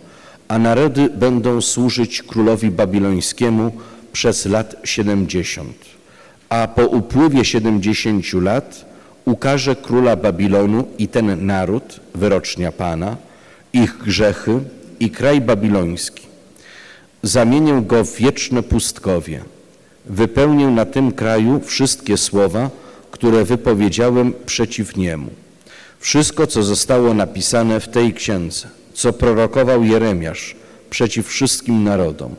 a narody będą służyć królowi babilońskiemu przez lat siedemdziesiąt. A po upływie siedemdziesięciu lat ukaże króla Babilonu i ten naród, wyrocznia Pana, ich grzechy i kraj babiloński. Zamienię go w wieczne pustkowie. Wypełnię na tym kraju wszystkie słowa, które wypowiedziałem przeciw niemu. Wszystko, co zostało napisane w tej księdze, co prorokował Jeremiasz przeciw wszystkim narodom.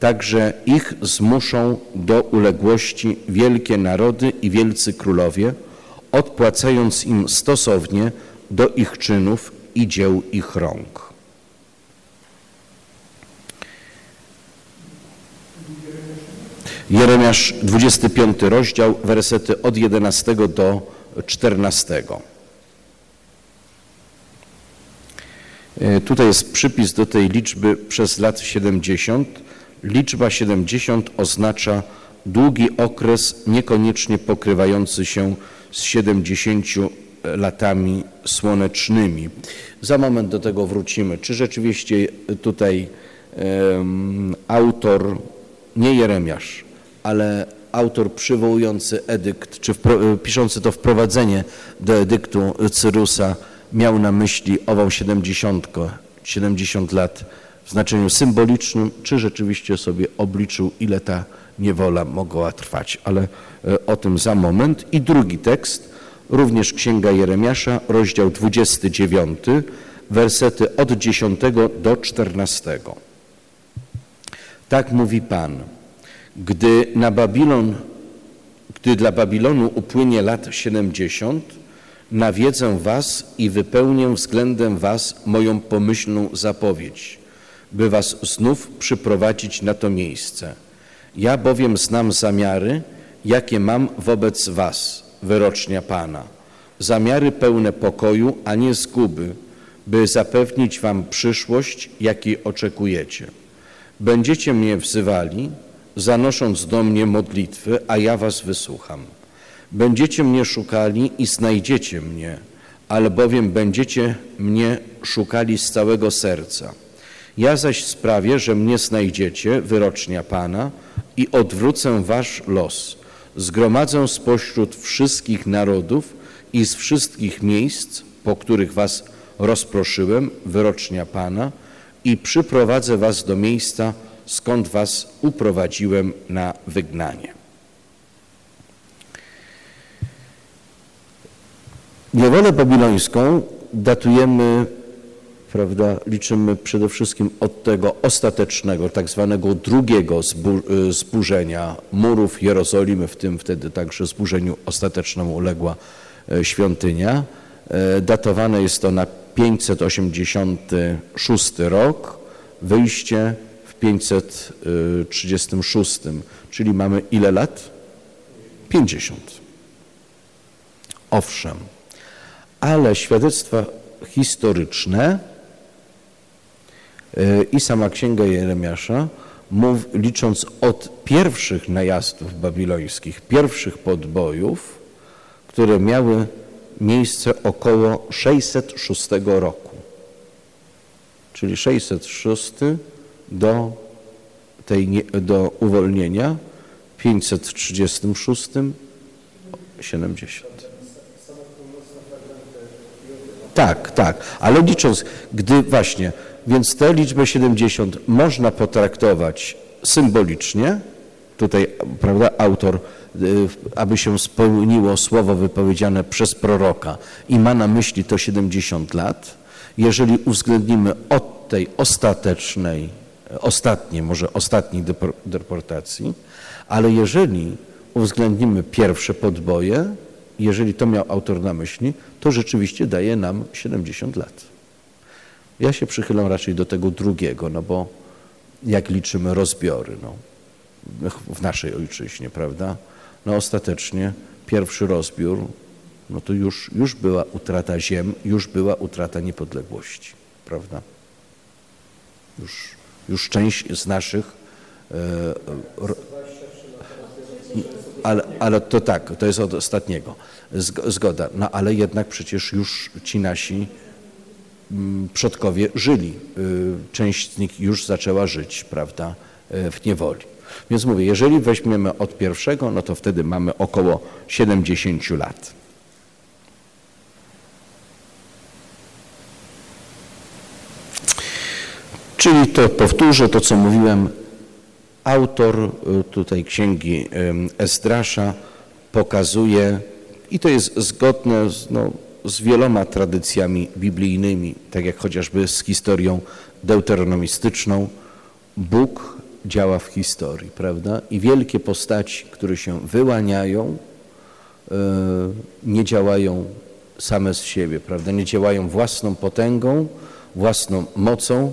Także ich zmuszą do uległości wielkie narody i wielcy królowie, odpłacając im stosownie do ich czynów i dzieł ich rąk. Jeremiasz 25 rozdział, wersety od 11 do 14. E, tutaj jest przypis do tej liczby przez lat 70. Liczba 70 oznacza długi okres, niekoniecznie pokrywający się z 70 latami słonecznymi. Za moment do tego wrócimy. Czy rzeczywiście tutaj um, autor, nie Jeremiasz, ale autor przywołujący edykt, czy piszący to wprowadzenie do edyktu Cyrusa miał na myśli ową siedemdziesiątkę, 70 lat w znaczeniu symbolicznym, czy rzeczywiście sobie obliczył, ile ta niewola mogła trwać. Ale e, o tym za moment. I drugi tekst, również Księga Jeremiasza, rozdział 29, wersety od 10 do 14. Tak mówi Pan. Gdy na Babilon, gdy dla Babilonu upłynie lat 70, nawiedzę was i wypełnię względem was moją pomyślną zapowiedź, by was znów przyprowadzić na to miejsce. Ja bowiem znam zamiary, jakie mam wobec was, wyrocznia Pana. Zamiary pełne pokoju, a nie zguby, by zapewnić wam przyszłość, jakiej oczekujecie. Będziecie mnie wzywali, zanosząc do mnie modlitwy, a ja was wysłucham. Będziecie mnie szukali i znajdziecie mnie, albowiem będziecie mnie szukali z całego serca. Ja zaś sprawię, że mnie znajdziecie, wyrocznia Pana, i odwrócę wasz los. Zgromadzę spośród wszystkich narodów i z wszystkich miejsc, po których was rozproszyłem, wyrocznia Pana, i przyprowadzę was do miejsca, skąd was uprowadziłem na wygnanie. Niewolę babilońską datujemy, prawda, liczymy przede wszystkim od tego ostatecznego, tak zwanego drugiego y, zburzenia murów Jerozolimy, w tym wtedy także zburzeniu ostatecznemu uległa e, świątynia. E, datowane jest to na 586 rok, wyjście 536, czyli mamy ile lat? 50. Owszem, ale świadectwa historyczne i sama Księga Jeremiasza, mów, licząc od pierwszych najazdów babilońskich, pierwszych podbojów, które miały miejsce około 606 roku. Czyli 606 do, tej, do uwolnienia, 536, 70. Tak, tak, ale licząc, gdy właśnie, więc tę liczbę 70 można potraktować symbolicznie, tutaj, prawda, autor, y, aby się spełniło słowo wypowiedziane przez proroka i ma na myśli to 70 lat, jeżeli uwzględnimy od tej ostatecznej ostatniej, może ostatniej deportacji, ale jeżeli uwzględnimy pierwsze podboje, jeżeli to miał autor na myśli, to rzeczywiście daje nam 70 lat. Ja się przychylam raczej do tego drugiego, no bo jak liczymy rozbiory no, w naszej ojczyźnie, prawda? No ostatecznie pierwszy rozbiór, no to już, już była utrata ziem, już była utrata niepodległości, prawda? Już, już część z naszych e, ale, ale to tak, to jest od ostatniego. Zgoda. No ale jednak przecież już ci nasi mm, przodkowie żyli. Y, część z nich już zaczęła żyć, prawda, y, w niewoli. Więc mówię, jeżeli weźmiemy od pierwszego, no to wtedy mamy około 70 lat. Czyli to powtórzę to, co mówiłem, Autor y, tutaj księgi Esdrasza pokazuje, i to jest zgodne z, no, z wieloma tradycjami biblijnymi, tak jak chociażby z historią deuteronomistyczną, Bóg działa w historii, prawda? I wielkie postaci, które się wyłaniają, y, nie działają same z siebie, prawda? Nie działają własną potęgą, własną mocą,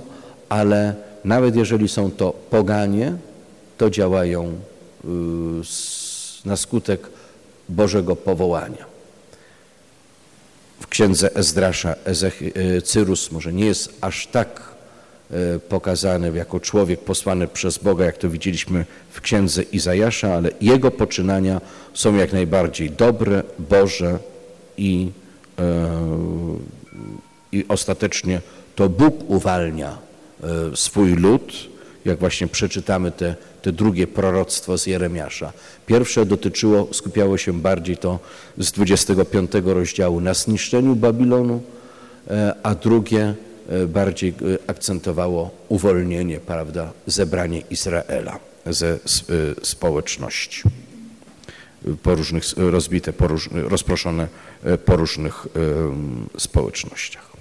ale nawet jeżeli są to poganie, to działają y, na skutek Bożego powołania. W księdze Ezdrasza y, Cyrus może nie jest aż tak y, pokazany jako człowiek posłany przez Boga, jak to widzieliśmy w księdze Izajasza, ale jego poczynania są jak najbardziej dobre, Boże i, i ostatecznie to Bóg uwalnia swój lud, jak właśnie przeczytamy te to drugie proroctwo z Jeremiasza. Pierwsze dotyczyło, skupiało się bardziej to z 25 rozdziału na zniszczeniu Babilonu, e, a drugie e, bardziej e, akcentowało uwolnienie, prawda, zebranie Izraela ze społeczności po różnych, rozbite, po róż, rozproszone po różnych społecznościach.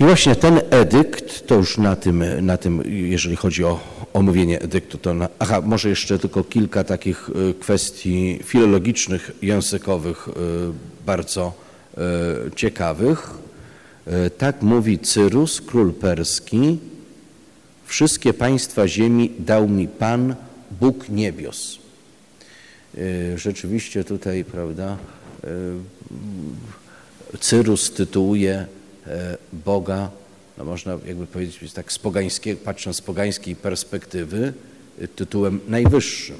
I właśnie ten edykt, to już na tym, na tym jeżeli chodzi o omówienie edyktu, to na, aha, może jeszcze tylko kilka takich y, kwestii filologicznych, językowych, y, bardzo y, ciekawych. Tak mówi Cyrus, król perski, wszystkie państwa ziemi dał mi Pan, Bóg niebios. Rzeczywiście tutaj, prawda, Cyrus tytułuje Boga, no można jakby powiedzieć tak z patrząc z pogańskiej perspektywy, e, tytułem najwyższym.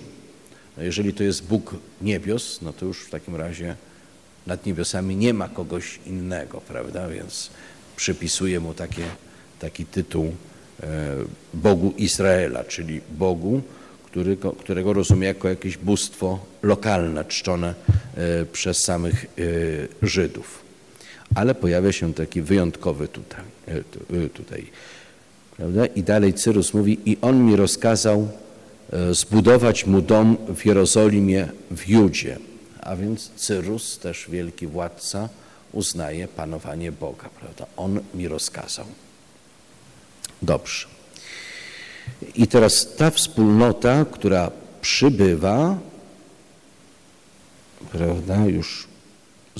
No jeżeli to jest Bóg niebios, no to już w takim razie nad niebiosami nie ma kogoś innego, prawda? Więc przypisuje mu takie, taki tytuł e, Bogu Izraela, czyli Bogu, którego, którego rozumie jako jakieś bóstwo lokalne, czczone przez samych Żydów ale pojawia się taki wyjątkowy tutaj. E, e, tutaj prawda? I dalej Cyrus mówi, i on mi rozkazał e, zbudować mu dom w Jerozolimie w Judzie. A więc Cyrus, też wielki władca, uznaje panowanie Boga. Prawda? On mi rozkazał. Dobrze. I teraz ta wspólnota, która przybywa, prawda, już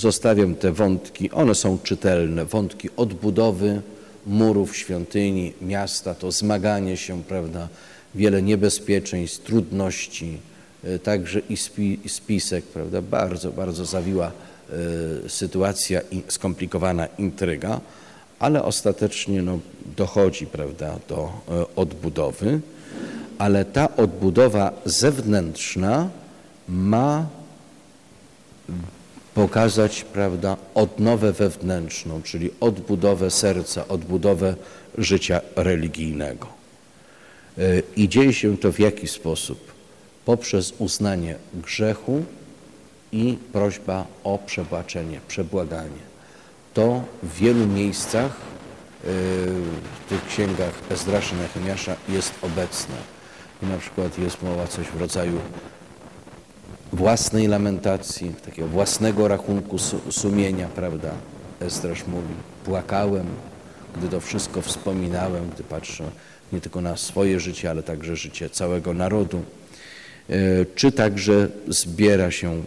Zostawiam te wątki, one są czytelne, wątki odbudowy murów świątyni, miasta, to zmaganie się, prawda, wiele niebezpieczeństw, trudności, e, także i, spi, spisek, prawda, bardzo, bardzo zawiła y, sytuacja i skomplikowana intryga, ale ostatecznie no, dochodzi, prawda, do y, odbudowy, ale ta odbudowa zewnętrzna ma pokazać, prawda, odnowę wewnętrzną, czyli odbudowę serca, odbudowę życia religijnego. E, I dzieje się to w jaki sposób? Poprzez uznanie grzechu i prośba o przebaczenie, przebłaganie. To w wielu miejscach e, w tych księgach Ezdrasza Nehemiasza jest obecne. I na przykład jest mowa coś w rodzaju własnej lamentacji, takiego własnego rachunku sumienia, prawda? Estraż mówi, płakałem, gdy to wszystko wspominałem, gdy patrzę nie tylko na swoje życie, ale także życie całego narodu. czy także zbiera się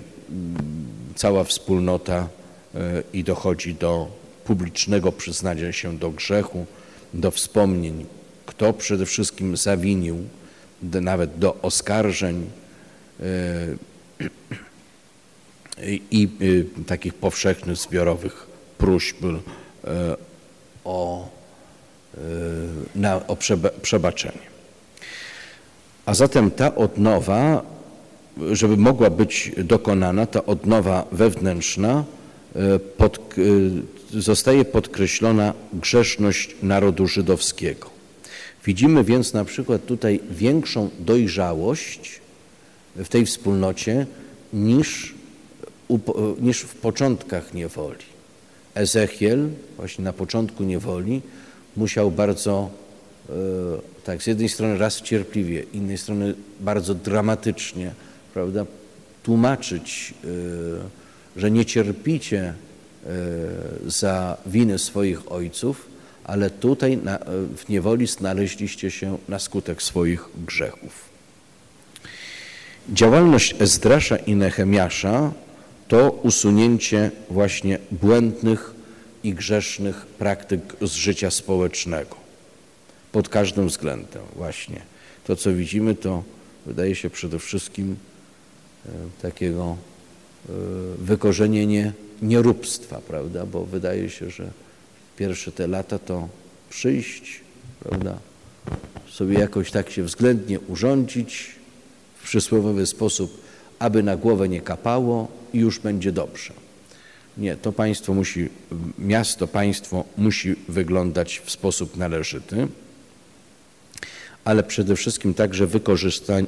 cała wspólnota i dochodzi do publicznego przyznania się do grzechu, do wspomnień, kto przede wszystkim zawinił, nawet do oskarżeń i takich powszechnych, zbiorowych próśb o, na, o przebaczenie. A zatem ta odnowa, żeby mogła być dokonana, ta odnowa wewnętrzna, pod, zostaje podkreślona grzeszność narodu żydowskiego. Widzimy więc na przykład tutaj większą dojrzałość w tej wspólnocie niż, niż w początkach niewoli. Ezechiel właśnie na początku niewoli musiał bardzo, e, tak, z jednej strony raz cierpliwie, z innej strony bardzo dramatycznie, prawda, tłumaczyć, e, że nie cierpicie e, za winę swoich ojców, ale tutaj na, w niewoli znaleźliście się na skutek swoich grzechów. Działalność Ezdrasza i Nehemiasza to usunięcie właśnie błędnych i grzesznych praktyk z życia społecznego. Pod każdym względem właśnie. To, co widzimy, to wydaje się przede wszystkim e, takiego e, wykorzenienie nieróbstwa, prawda? Bo wydaje się, że pierwsze te lata to przyjść, prawda? Sobie jakoś tak się względnie urządzić przysłowiowy sposób, aby na głowę nie kapało i już będzie dobrze. Nie, to państwo musi, miasto, państwo musi wyglądać w sposób należyty, ale przede wszystkim także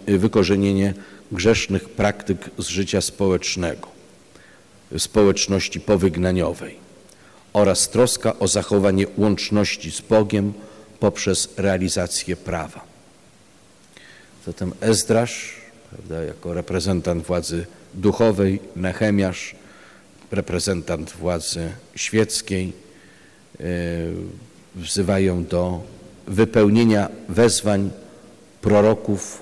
wykorzenienie grzesznych praktyk z życia społecznego, społeczności powygnaniowej oraz troska o zachowanie łączności z Bogiem poprzez realizację prawa. Zatem Ezdrasz, prawda, jako reprezentant władzy duchowej, Nehemiasz, reprezentant władzy świeckiej, e, wzywają do wypełnienia wezwań proroków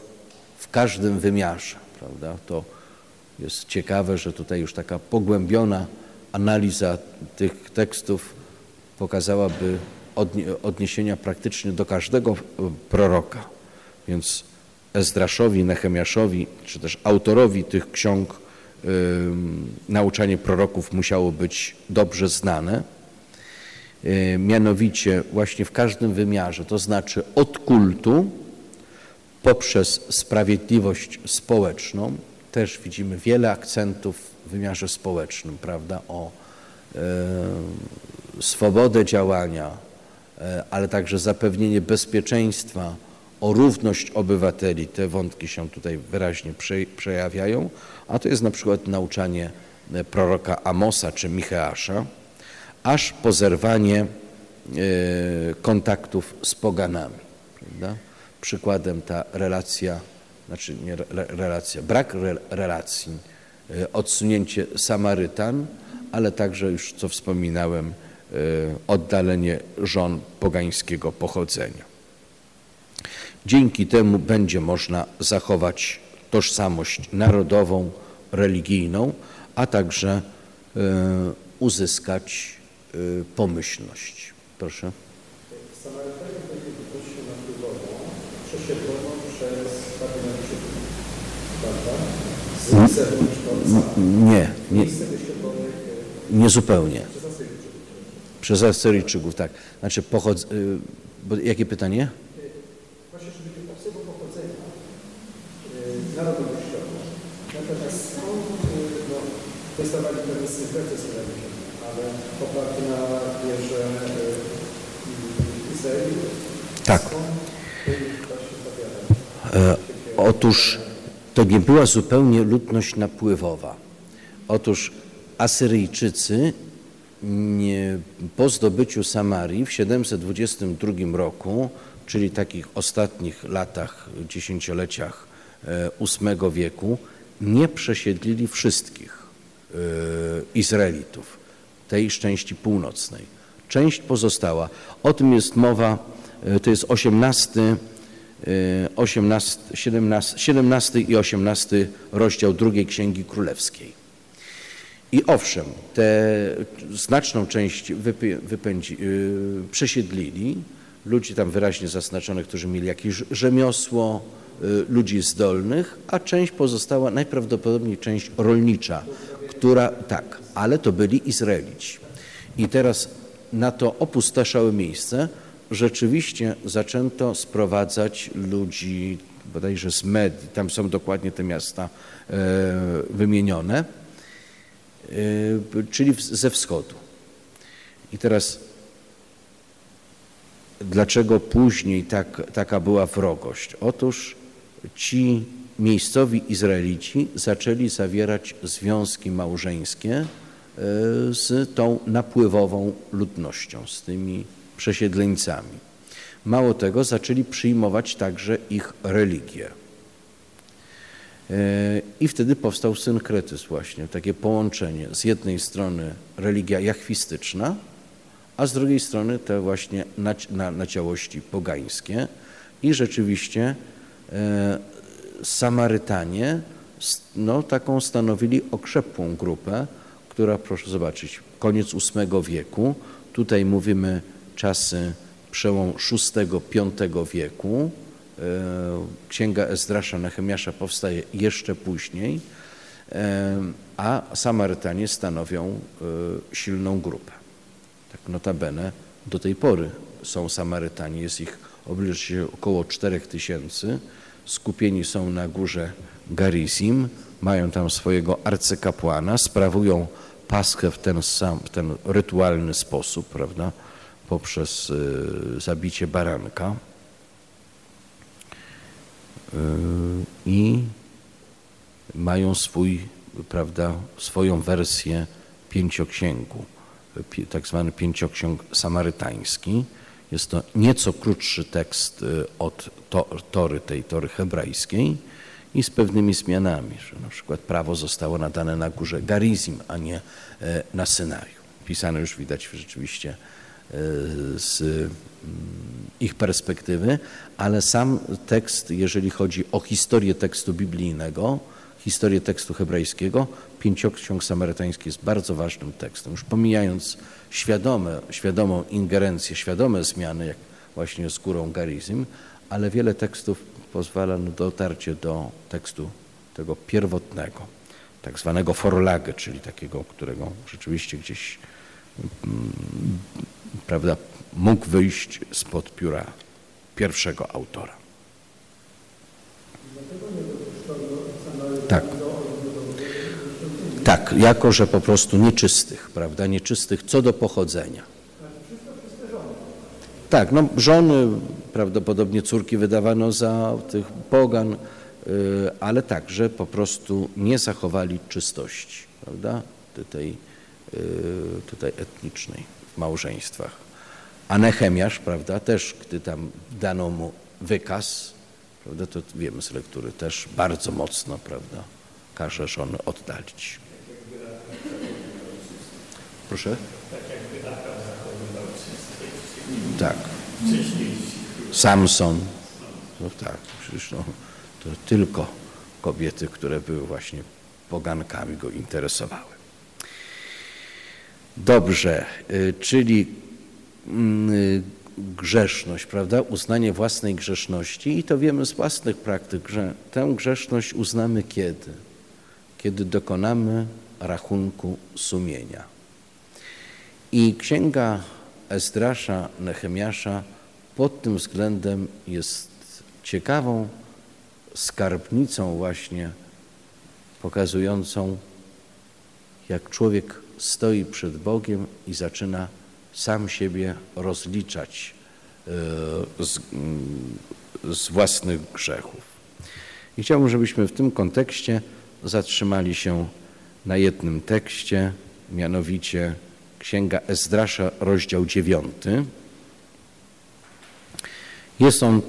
w każdym wymiarze. Prawda? To jest ciekawe, że tutaj już taka pogłębiona analiza tych tekstów pokazałaby odniesienia praktycznie do każdego proroka. Więc Ezdraszowi, Nehemiaszowi, czy też autorowi tych ksiąg nauczanie proroków musiało być dobrze znane. Mianowicie właśnie w każdym wymiarze, to znaczy od kultu poprzez sprawiedliwość społeczną, też widzimy wiele akcentów w wymiarze społecznym, prawda, o e, swobodę działania, e, ale także zapewnienie bezpieczeństwa, o równość obywateli. Te wątki się tutaj wyraźnie przejawiają, a to jest na przykład nauczanie e, proroka Amosa czy Micheasza, aż po zerwanie e, kontaktów z poganami. Prawda? Przykładem ta relacja, znaczy nie relacja, brak relacji, e, odsunięcie Samarytan, ale także już co wspominałem, oddalenie żon pogańskiego pochodzenia. Dzięki temu będzie można zachować tożsamość narodową, religijną, a także e, uzyskać e, pomyślność. Proszę. Przesiedloną przez prawda? Nie, nie, nie zupełnie. Przez Asyryjczyków, tak. Znaczy, pochod... Bo jakie pytanie? Właśnie, żeby obcego pochodzenia narodowościowo. Natomiast skąd no, dostawali pewne synkretyzm religijny, ale oparty na wierze Izraeli. Tak. Zawiadani? E, otóż to nie była zupełnie ludność napływowa. Otóż Asyryjczycy nie, po zdobyciu Samarii w 722 roku, czyli takich ostatnich latach, dziesięcioleciach VIII wieku, nie przesiedlili wszystkich e, Izraelitów, tej części północnej. Część pozostała. O tym jest mowa, e, to jest XVIII 18, 17, 17 i 18 rozdział drugiej Księgi Królewskiej. I owszem, tę znaczną część przesiedlili, ludzi tam wyraźnie zaznaczonych, którzy mieli jakieś rzemiosło, ludzi zdolnych, a część pozostała, najprawdopodobniej część rolnicza, która, tak, ale to byli Izraelici. I teraz na to opustoszałe miejsce rzeczywiście zaczęto sprowadzać ludzi bodajże z Medii, tam są dokładnie te miasta e, wymienione, e, czyli ze wschodu. I teraz dlaczego później tak, taka była wrogość? Otóż ci miejscowi Izraelici zaczęli zawierać związki małżeńskie e, z tą napływową ludnością, z tymi przesiedleńcami. Mało tego, zaczęli przyjmować także ich religię. E, I wtedy powstał synkretyzm właśnie, takie połączenie z jednej strony religia jachwistyczna, a z drugiej strony te właśnie naciałości pogańskie i rzeczywiście Samarytanie no, taką stanowili okrzepłą grupę, która, proszę zobaczyć, koniec VIII wieku, tutaj mówimy czasy przełom VI-V wieku. E, Księga Ezdrasza Nehemiasza powstaje jeszcze później, e, a Samarytanie stanowią e, silną grupę. Tak notabene do tej pory są Samarytanie, jest ich obliczy około 4 tysięcy, skupieni są na górze Garizim, mają tam swojego arcykapłana, sprawują paschę w ten sam, w ten rytualny sposób, prawda? poprzez y, zabicie baranka y, i mają swój, prawda, swoją wersję pięcioksięgu, tak zwany pięcioksiąg samarytański. Jest to nieco krótszy tekst y, od tory, tej tory hebrajskiej i z pewnymi zmianami, że na przykład prawo zostało nadane na górze Garizim, a nie e, na Synaju. Pisane już widać rzeczywiście z mm, ich perspektywy, ale sam tekst, jeżeli chodzi o historię tekstu biblijnego, historię tekstu hebrajskiego, pięcioksiąg samarytański jest bardzo ważnym tekstem. Już pomijając świadome, świadomą ingerencję, świadome zmiany, jak właśnie z górą Garizim, ale wiele tekstów pozwala na dotarcie do tekstu tego pierwotnego, tak zwanego forlage, czyli takiego, którego rzeczywiście gdzieś mm, prawda, mógł wyjść spod pióra pierwszego autora. Tak. Tak, jako że po prostu nieczystych, prawda, nieczystych co do pochodzenia. Tak, no żony, prawdopodobnie córki wydawano za tych pogan, y, ale także po prostu nie zachowali czystości, prawda, tej, y, tutaj etnicznej w małżeństwach. A Nehemiasz, prawda, też gdy tam dano mu wykaz, prawda, to wiemy z lektury też bardzo mocno, prawda, każe żony oddalić. Proszę? Tak. Samson. No tak, przecież no, to tylko kobiety, które były właśnie pogankami go interesowały. Dobrze, y, czyli mm, y, grzeszność, prawda? Uznanie własnej grzeszności i to wiemy z własnych praktyk, że tę grzeszność uznamy kiedy? Kiedy dokonamy rachunku sumienia. I księga Ezdrasza, Nehemiasza pod tym względem jest ciekawą skarbnicą właśnie pokazującą, jak człowiek stoi przed Bogiem i zaczyna sam siebie rozliczać e, z, z własnych grzechów. I chciałbym, żebyśmy w tym kontekście zatrzymali się na jednym tekście, mianowicie Księga Ezdrasza, rozdział 9. Jest on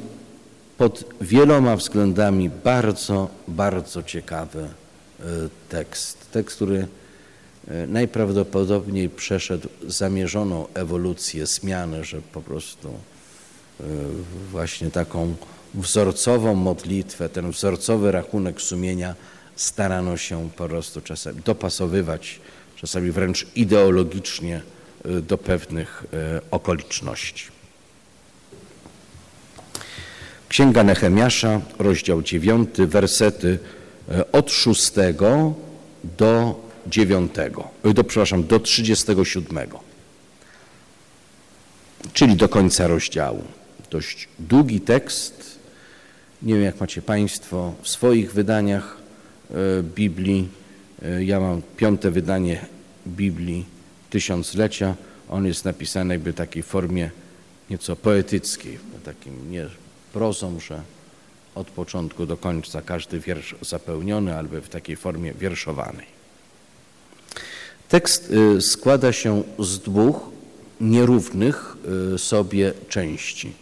pod wieloma względami bardzo, bardzo ciekawy e, tekst. Tekst, który najprawdopodobniej przeszedł zamierzoną ewolucję, zmianę, że po prostu e, właśnie taką wzorcową modlitwę, ten wzorcowy rachunek sumienia starano się po prostu czasami dopasowywać, czasami wręcz ideologicznie y, do pewnych okoliczności. Księga Nehemiasza, rozdział 9, wersety od 6 do 9, do, przepraszam, do 37, czyli do końca rozdziału. Dość długi tekst. Nie wiem, jak macie Państwo w swoich wydaniach E, Biblii. E, ja mam piąte wydanie Biblii Tysiąclecia. On jest napisany jakby w takiej formie nieco poetyckiej, takim nie prozą, że od początku do końca każdy wiersz zapełniony, albo w takiej formie wierszowanej. Tekst e, składa się z dwóch nierównych sobie części.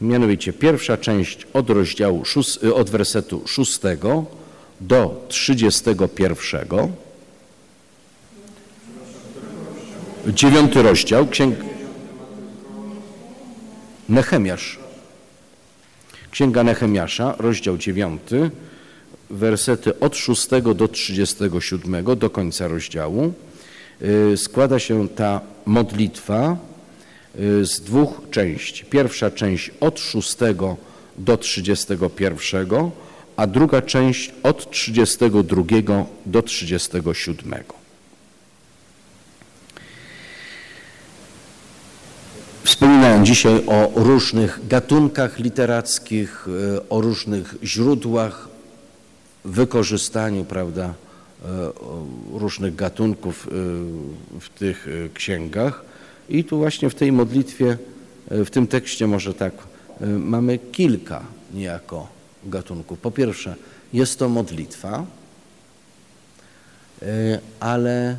Mianowicie pierwsza część od rozdziału, od wersetu szóstego do 31. Dziewiąty rozdział Księg... Nehemiasz. Księga Nehemiasza, rozdział dziewiąty, wersety od 6 do 37 do końca rozdziału. Y, składa się ta modlitwa y, z dwóch części. Pierwsza część od 6 do 31 a druga część od 32 do 37. Wspominałem dzisiaj o różnych gatunkach literackich, e, o różnych źródłach, wykorzystaniu prawda, różnych gatunków e, w tych księgach. I tu właśnie w tej modlitwie, w tym tekście może tak, mamy kilka niejako gatunków. Po pierwsze, jest to modlitwa, e, ale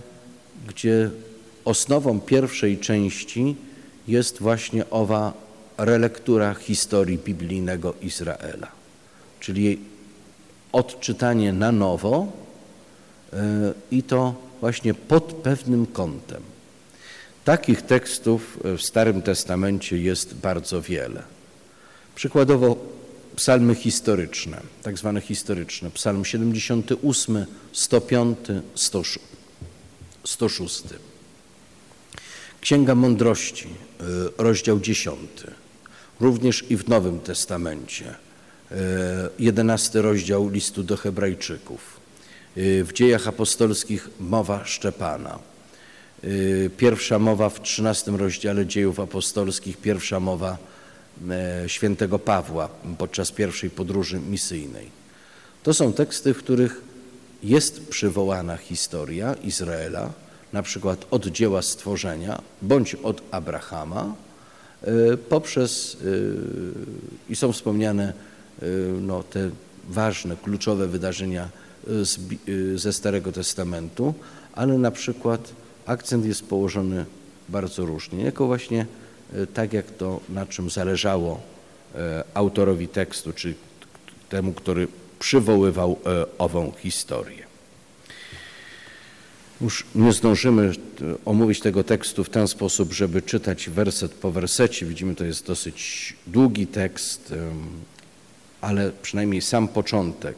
gdzie osnową pierwszej części jest właśnie owa relektura historii biblijnego Izraela, czyli odczytanie na nowo e, i to właśnie pod pewnym kątem. Takich tekstów w Starym Testamencie jest bardzo wiele. Przykładowo psalmy historyczne, tak zwane historyczne. Psalm 78, 105, 106. Księga Mądrości, y, rozdział 10. Również i w Nowym Testamencie. 11 y, rozdział listu do Hebrajczyków. Y, w dziejach apostolskich mowa Szczepana. Pierwsza mowa w 13 rozdziale dziejów apostolskich, pierwsza mowa E, świętego Pawła podczas pierwszej podróży misyjnej. To są teksty, w których jest przywołana historia Izraela, na przykład od dzieła stworzenia bądź od Abrahama, e, poprzez e, i są wspomniane no, te ważne, kluczowe wydarzenia z, ze Starego Testamentu, ale na przykład akcent jest położony bardzo różnie, jako właśnie E, tak jak to, na czym zależało autorowi tekstu, czy temu, który przywoływał ową historię. Już nie zdążymy omówić tego tekstu w ten sposób, żeby czytać werset po wersecie. Widzimy, to jest dosyć długi tekst, ale przynajmniej sam początek.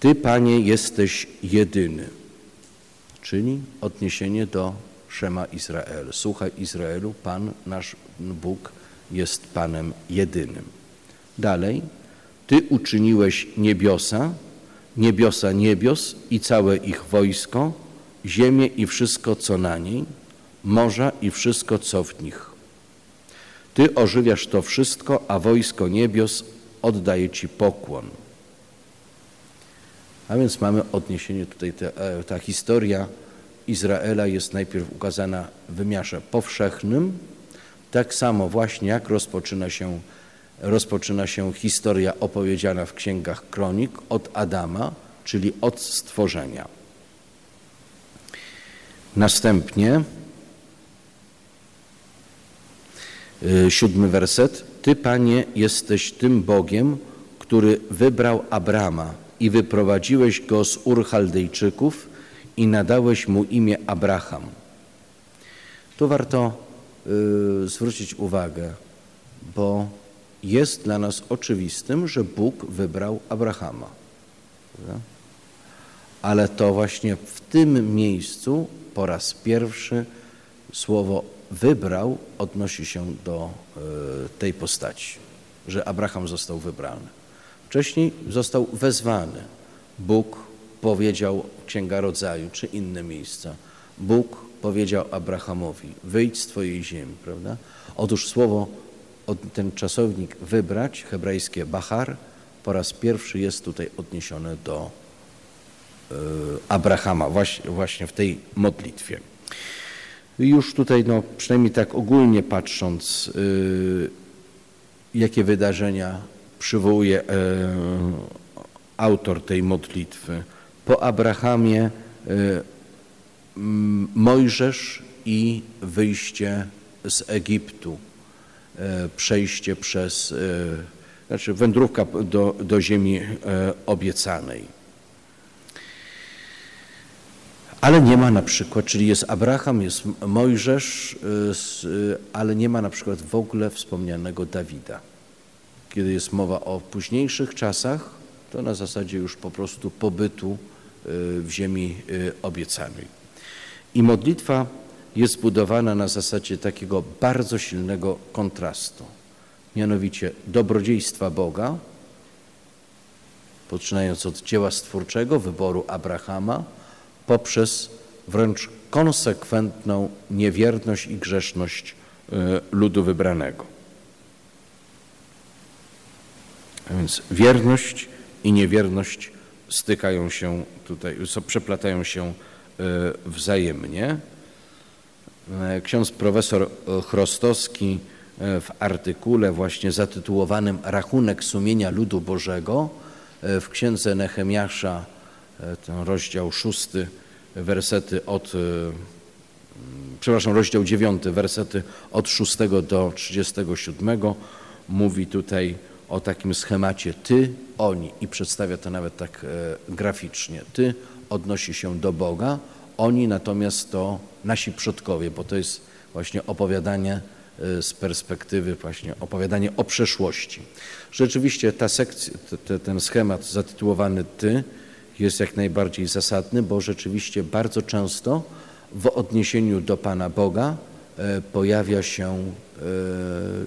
Ty, Panie, jesteś jedyny, czyli odniesienie do Szema Izrael. Słuchaj Izraelu, Pan nasz Bóg jest Panem jedynym. Dalej, Ty uczyniłeś niebiosa, niebiosa niebios i całe ich wojsko, ziemię i wszystko, co na niej, morza i wszystko, co w nich. Ty ożywiasz to wszystko, a wojsko niebios oddaje Ci pokłon. A więc mamy odniesienie tutaj, ta, e, ta historia Izraela jest najpierw ukazana w wymiarze powszechnym, tak samo właśnie jak rozpoczyna się, rozpoczyna się historia opowiedziana w księgach kronik od Adama, czyli od stworzenia. Następnie y, siódmy werset. Ty, Panie, jesteś tym Bogiem, który wybrał Abrama i wyprowadziłeś go z Ur Chaldejczyków i nadałeś mu imię Abraham. Tu warto y, zwrócić uwagę, bo jest dla nas oczywistym, że Bóg wybrał Abrahama. Ale to właśnie w tym miejscu po raz pierwszy słowo wybrał odnosi się do e, tej postaci, że Abraham został wybrany. Wcześniej został wezwany. Bóg powiedział Księga Rodzaju czy inne miejsca. Bóg powiedział Abrahamowi, wyjdź z twojej ziemi, prawda? Otóż słowo, ten czasownik wybrać, hebrajskie bahar, po raz pierwszy jest tutaj odniesione do e, Abrahama, właśnie, w tej modlitwie. Już tutaj, no, przynajmniej tak ogólnie patrząc, y, jakie wydarzenia przywołuje autor tej modlitwy. Po Abrahamie y, Mojżesz i wyjście z Egiptu, przejście przez, znaczy wędrówka do, do ziemi obiecanej. Ale nie ma na przykład, czyli jest Abraham, jest Mojżesz, ale nie ma na przykład w ogóle wspomnianego Dawida. Kiedy jest mowa o późniejszych czasach, to na zasadzie już po prostu pobytu y, w ziemi obiecanej. I modlitwa jest zbudowana na zasadzie takiego bardzo silnego kontrastu, mianowicie dobrodziejstwa Boga, poczynając od dzieła stwórczego, wyboru Abrahama, poprzez wręcz konsekwentną niewierność i grzeszność e, ludu wybranego. A więc wierność i niewierność stykają się tutaj, przeplatają się e, wzajemnie. E, ksiądz profesor Chrostowski w artykule właśnie zatytułowanym Rachunek sumienia ludu Bożego w księdze Nehemiasza E, ten rozdział szósty, wersety od, e, przepraszam, rozdział dziewiąty, wersety od szóstego do trzydziestego siódmego mówi tutaj o takim schemacie ty, oni i przedstawia to nawet tak e, graficznie. Ty odnosi się do Boga, oni natomiast to nasi przodkowie, bo to jest właśnie opowiadanie z perspektywy właśnie opowiadanie o przeszłości. Rzeczywiście ta sekcja, ten schemat zatytułowany Ty jest jak najbardziej zasadny, bo rzeczywiście bardzo często w odniesieniu do Pana Boga e, pojawia się e,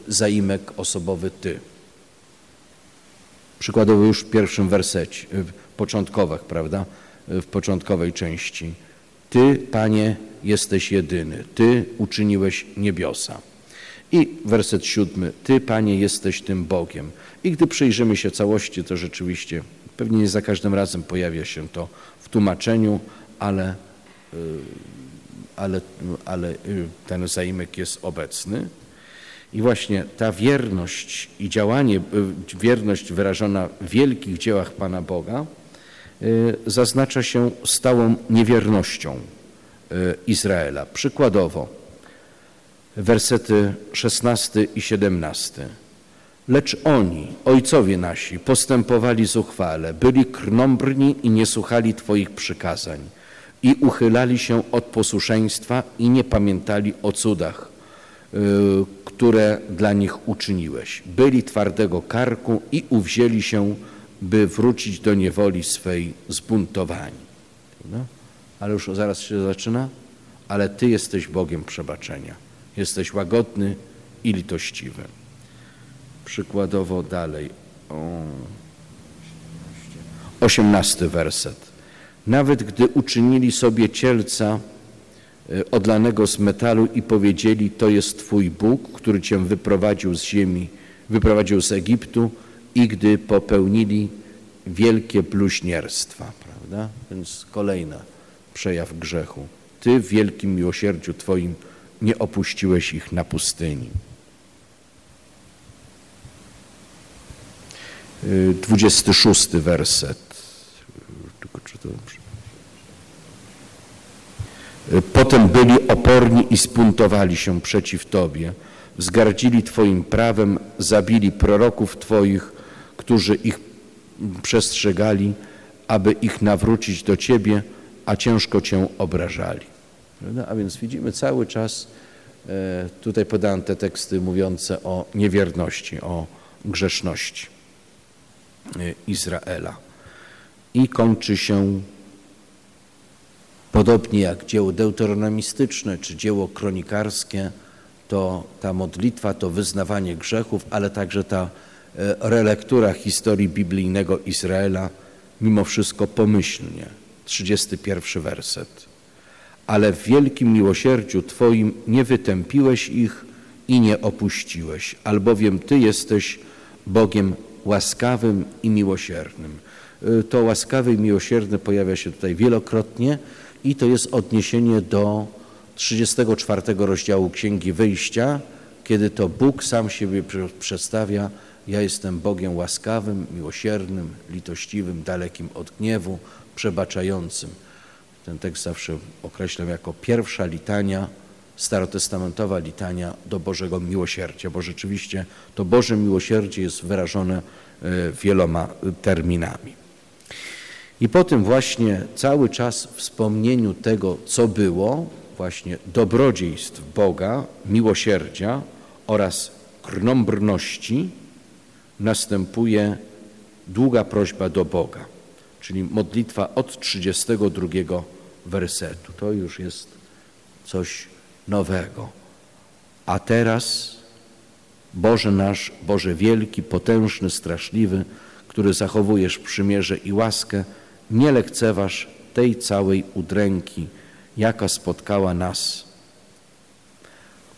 zaimek osobowy Ty. Przykładowo już w pierwszym wersecie, w początkowych, prawda, w początkowej części. Ty, Panie, jesteś jedyny. Ty uczyniłeś niebiosa. I werset siódmy. Ty, Panie, jesteś tym Bogiem. I gdy przyjrzymy się całości, to rzeczywiście Pewnie nie za każdym razem pojawia się to w tłumaczeniu, ale, y, ale, ale y, ten zaimek jest obecny. I właśnie ta wierność i działanie, y, wierność wyrażona w wielkich dziełach Pana Boga zaznacza się stałą niewiernością Izraela. Przykładowo wersety 16 i 17. Lecz oni, ojcowie nasi, postępowali zuchwale, byli krnąbrni i nie słuchali Twoich przykazań i uchylali się od posłuszeństwa i nie pamiętali o cudach, które dla nich uczyniłeś. Byli twardego karku i uwzięli się, by wrócić do niewoli swej zbuntowani. No, ale już zaraz się zaczyna. Ale Ty jesteś Bogiem przebaczenia. Jesteś łagodny i litościwy. Przykładowo dalej. O, 18 werset. Nawet gdy uczynili sobie cielca odlanego z metalu i powiedzieli, to jest Twój Bóg, który Cię wyprowadził z ziemi, wyprowadził z Egiptu i gdy popełnili wielkie bluźnierstwa, prawda? Więc kolejna przejaw grzechu. Ty w wielkim miłosierdziu Twoim nie opuściłeś ich na pustyni. 26 werset. Potem byli oporni i spuntowali się przeciw Tobie. Wzgardzili Twoim prawem, zabili proroków Twoich, którzy ich przestrzegali, aby ich nawrócić do Ciebie, a ciężko Cię obrażali. A więc widzimy cały czas, e, tutaj podałem te teksty mówiące o niewierności, o grzeszności Izraela. I kończy się podobnie jak dzieło deuteronomistyczne czy dzieło kronikarskie, to ta modlitwa, to wyznawanie grzechów, ale także ta relektura historii biblijnego Izraela, mimo wszystko pomyślnie. 31 werset. Ale w wielkim miłosierdziu Twoim nie wytępiłeś ich i nie opuściłeś, albowiem Ty jesteś Bogiem łaskawym i miłosiernym. To łaskawy i miłosierny pojawia się tutaj wielokrotnie i to jest odniesienie do 34 rozdziału Księgi Wyjścia, kiedy to Bóg sam siebie przedstawia ja jestem Bogiem łaskawym, miłosiernym, litościwym, dalekim od gniewu, przebaczającym. Ten tekst zawsze określam jako pierwsza litania, starotestamentowa litania do Bożego miłosierdzia, bo rzeczywiście to Boże miłosierdzie jest wyrażone e, wieloma terminami. I po tym właśnie cały czas wspomnieniu tego, co było, właśnie dobrodziejstw Boga, miłosierdzia oraz krnąbrności, następuje długa prośba do Boga, czyli modlitwa od 32 wersetu. To już jest coś nowego. A teraz Boże nasz, Boże wielki, potężny, straszliwy, który zachowujesz przymierze i łaskę, nie lekceważ tej całej udręki, jaka spotkała nas,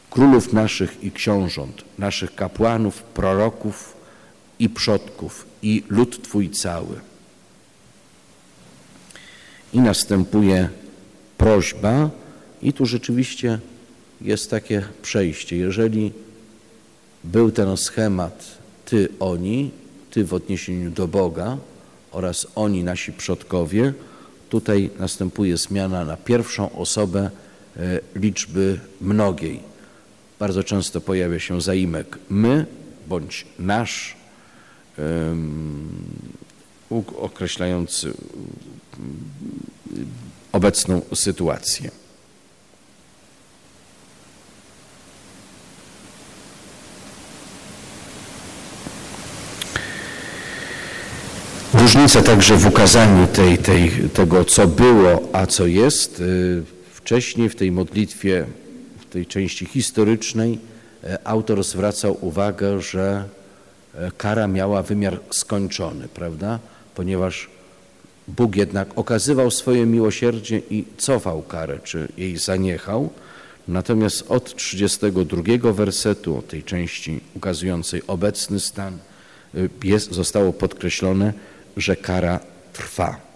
królów naszych i książąt, naszych kapłanów, proroków, i przodków, i lud Twój cały. I następuje prośba, i tu rzeczywiście jest takie przejście. Jeżeli był ten schemat Ty, oni, Ty w odniesieniu do Boga oraz oni, nasi przodkowie, tutaj następuje zmiana na pierwszą osobę e, liczby mnogiej. Bardzo często pojawia się zaimek my bądź nasz, określający obecną sytuację. Różnica także w ukazaniu tej, tej, tego, co było, a co jest. Y, wcześniej w tej modlitwie, w tej części historycznej, e, autor zwracał uwagę, że E, kara miała wymiar skończony, prawda? Ponieważ Bóg jednak okazywał swoje miłosierdzie i cofał karę, czy jej zaniechał. Natomiast od 32 wersetu, tej części ukazującej obecny stan, jest, zostało podkreślone, że kara trwa.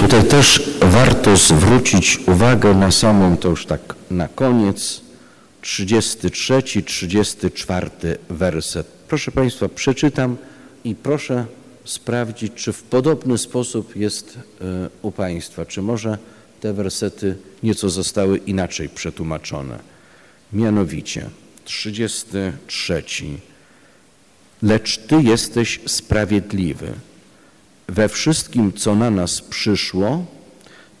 Tutaj też warto zwrócić uwagę na samą, to już tak na koniec, 33, 34 werset. Proszę Państwa, przeczytam i proszę sprawdzić, czy w podobny sposób jest e, u Państwa, czy może te wersety nieco zostały inaczej przetłumaczone. Mianowicie 33. Lecz Ty jesteś sprawiedliwy we wszystkim, co na nas przyszło,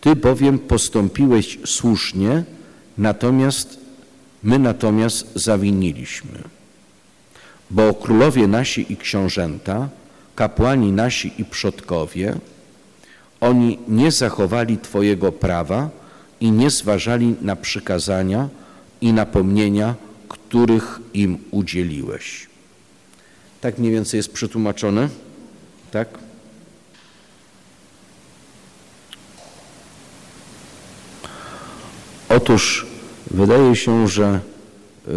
Ty bowiem postąpiłeś słusznie, natomiast my natomiast zawiniliśmy. Bo królowie nasi i książęta, kapłani nasi i przodkowie, oni nie zachowali Twojego prawa i nie zważali na przykazania i napomnienia, których im udzieliłeś. Tak mniej więcej jest przetłumaczone, tak? Otóż wydaje się, że, y,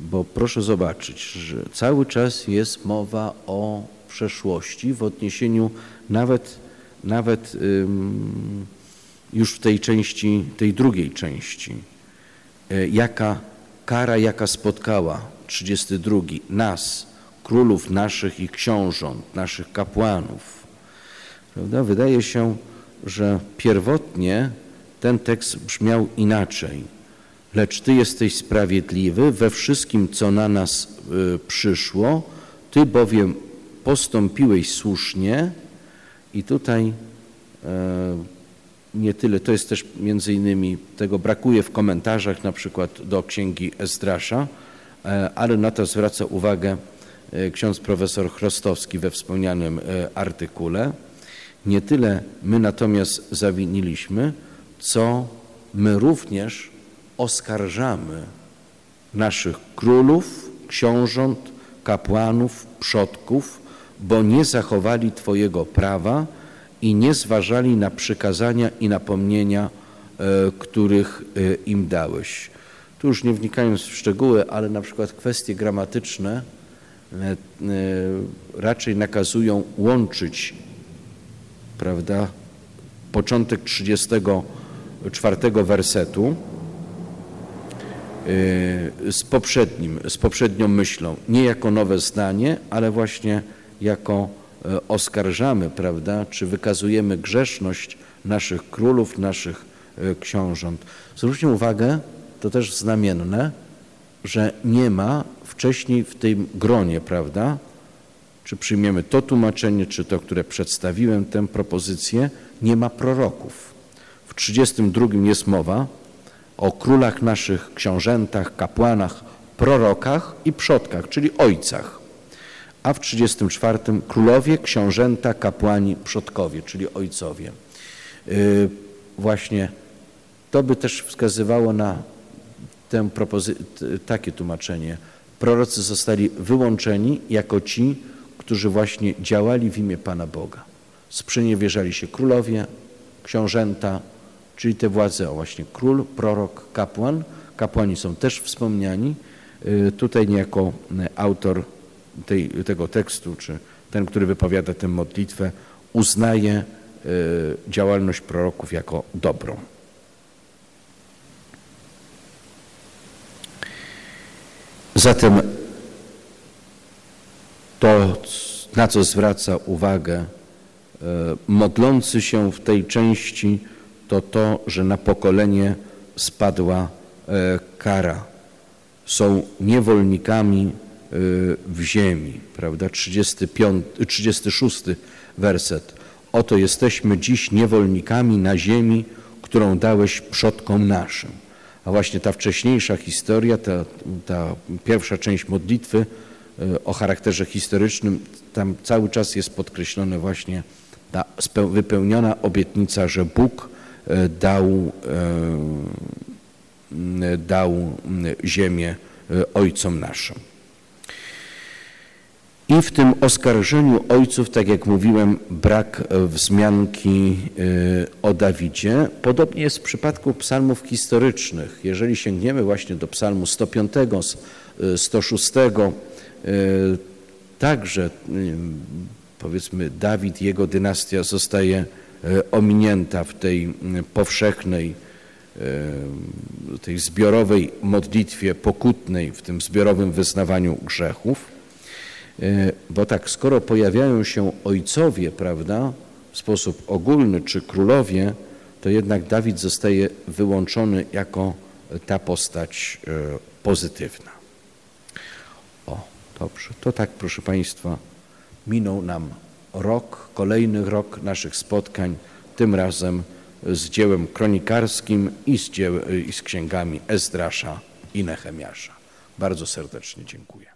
bo proszę zobaczyć, że cały czas jest mowa o przeszłości w odniesieniu nawet, nawet już w tej części, tej drugiej części, y, jaka kara, jaka spotkała 32 nas, królów naszych i książąt, naszych kapłanów. Prawda? Wydaje się, że pierwotnie ten tekst brzmiał inaczej. Lecz Ty jesteś sprawiedliwy we wszystkim, co na nas y, przyszło, Ty bowiem postąpiłeś słusznie i tutaj e, nie tyle, to jest też między innymi, tego brakuje w komentarzach na przykład do księgi Ezdrasza, e, ale na to zwraca uwagę e, ksiądz profesor Chrostowski we wspomnianym artykule. Nie tyle my natomiast zawiniliśmy, co my również oskarżamy naszych królów, książąt, kapłanów, przodków, bo nie zachowali Twojego prawa i nie zważali na przykazania i napomnienia, e, których e, im dałeś. Tu już nie wnikając w szczegóły, ale na przykład kwestie gramatyczne e, raczej nakazują łączyć prawda, początek 34 wersetu z poprzednim, z poprzednią myślą, nie jako nowe zdanie, ale właśnie jako e, oskarżamy, prawda, czy wykazujemy grzeszność naszych królów, naszych e, książąt. Zwróćcie uwagę, to też znamienne, że nie ma wcześniej w tym gronie, prawda, czy przyjmiemy to tłumaczenie, czy to, które przedstawiłem, tę propozycję, nie ma proroków. W 32 jest mowa o królach naszych, książętach, kapłanach, prorokach i przodkach, czyli ojcach a w 34 królowie, książęta, kapłani, przodkowie, czyli ojcowie. Y, właśnie to by też wskazywało na tę takie tłumaczenie. Prorocy zostali wyłączeni jako ci, którzy właśnie działali w imię Pana Boga. Sprzeniewierzali się królowie, książęta, czyli te władze, o właśnie król, prorok, kapłan. Kapłani są też wspomniani. Y, tutaj niejako autor tej, tego tekstu, czy ten, który wypowiada tę modlitwę, uznaje e, działalność proroków jako dobrą. Zatem to, na co zwraca uwagę modlący się w tej części, to to, że na pokolenie spadła e, kara. Są niewolnikami w ziemi, prawda? 35, 36 werset. Oto jesteśmy dziś niewolnikami na ziemi, którą dałeś przodkom naszym. A właśnie ta wcześniejsza historia, ta, ta pierwsza część modlitwy e, o charakterze historycznym, tam cały czas jest podkreślona właśnie ta wypełniona obietnica, że Bóg e, dał, e, dał ziemię ojcom naszym. I w tym oskarżeniu ojców, tak jak mówiłem, brak wzmianki y, o Dawidzie. Podobnie jest w przypadku psalmów historycznych. Jeżeli sięgniemy właśnie do psalmu 105, 106, y, y, także powiedzmy Dawid, jego dynastia zostaje ominięta w tej powszechnej, tej zbiorowej modlitwie pokutnej, w tym zbiorowym wyznawaniu grzechów. E, bo tak, skoro pojawiają się ojcowie, prawda, w sposób ogólny, czy królowie, to jednak Dawid zostaje wyłączony jako ta postać e, pozytywna. O, dobrze. To tak, proszę Państwa, minął nam rok, kolejny rok naszych spotkań, tym razem z dziełem kronikarskim i z, dzieł, i z księgami Ezdrasza i Nehemiasza. Bardzo serdecznie dziękuję.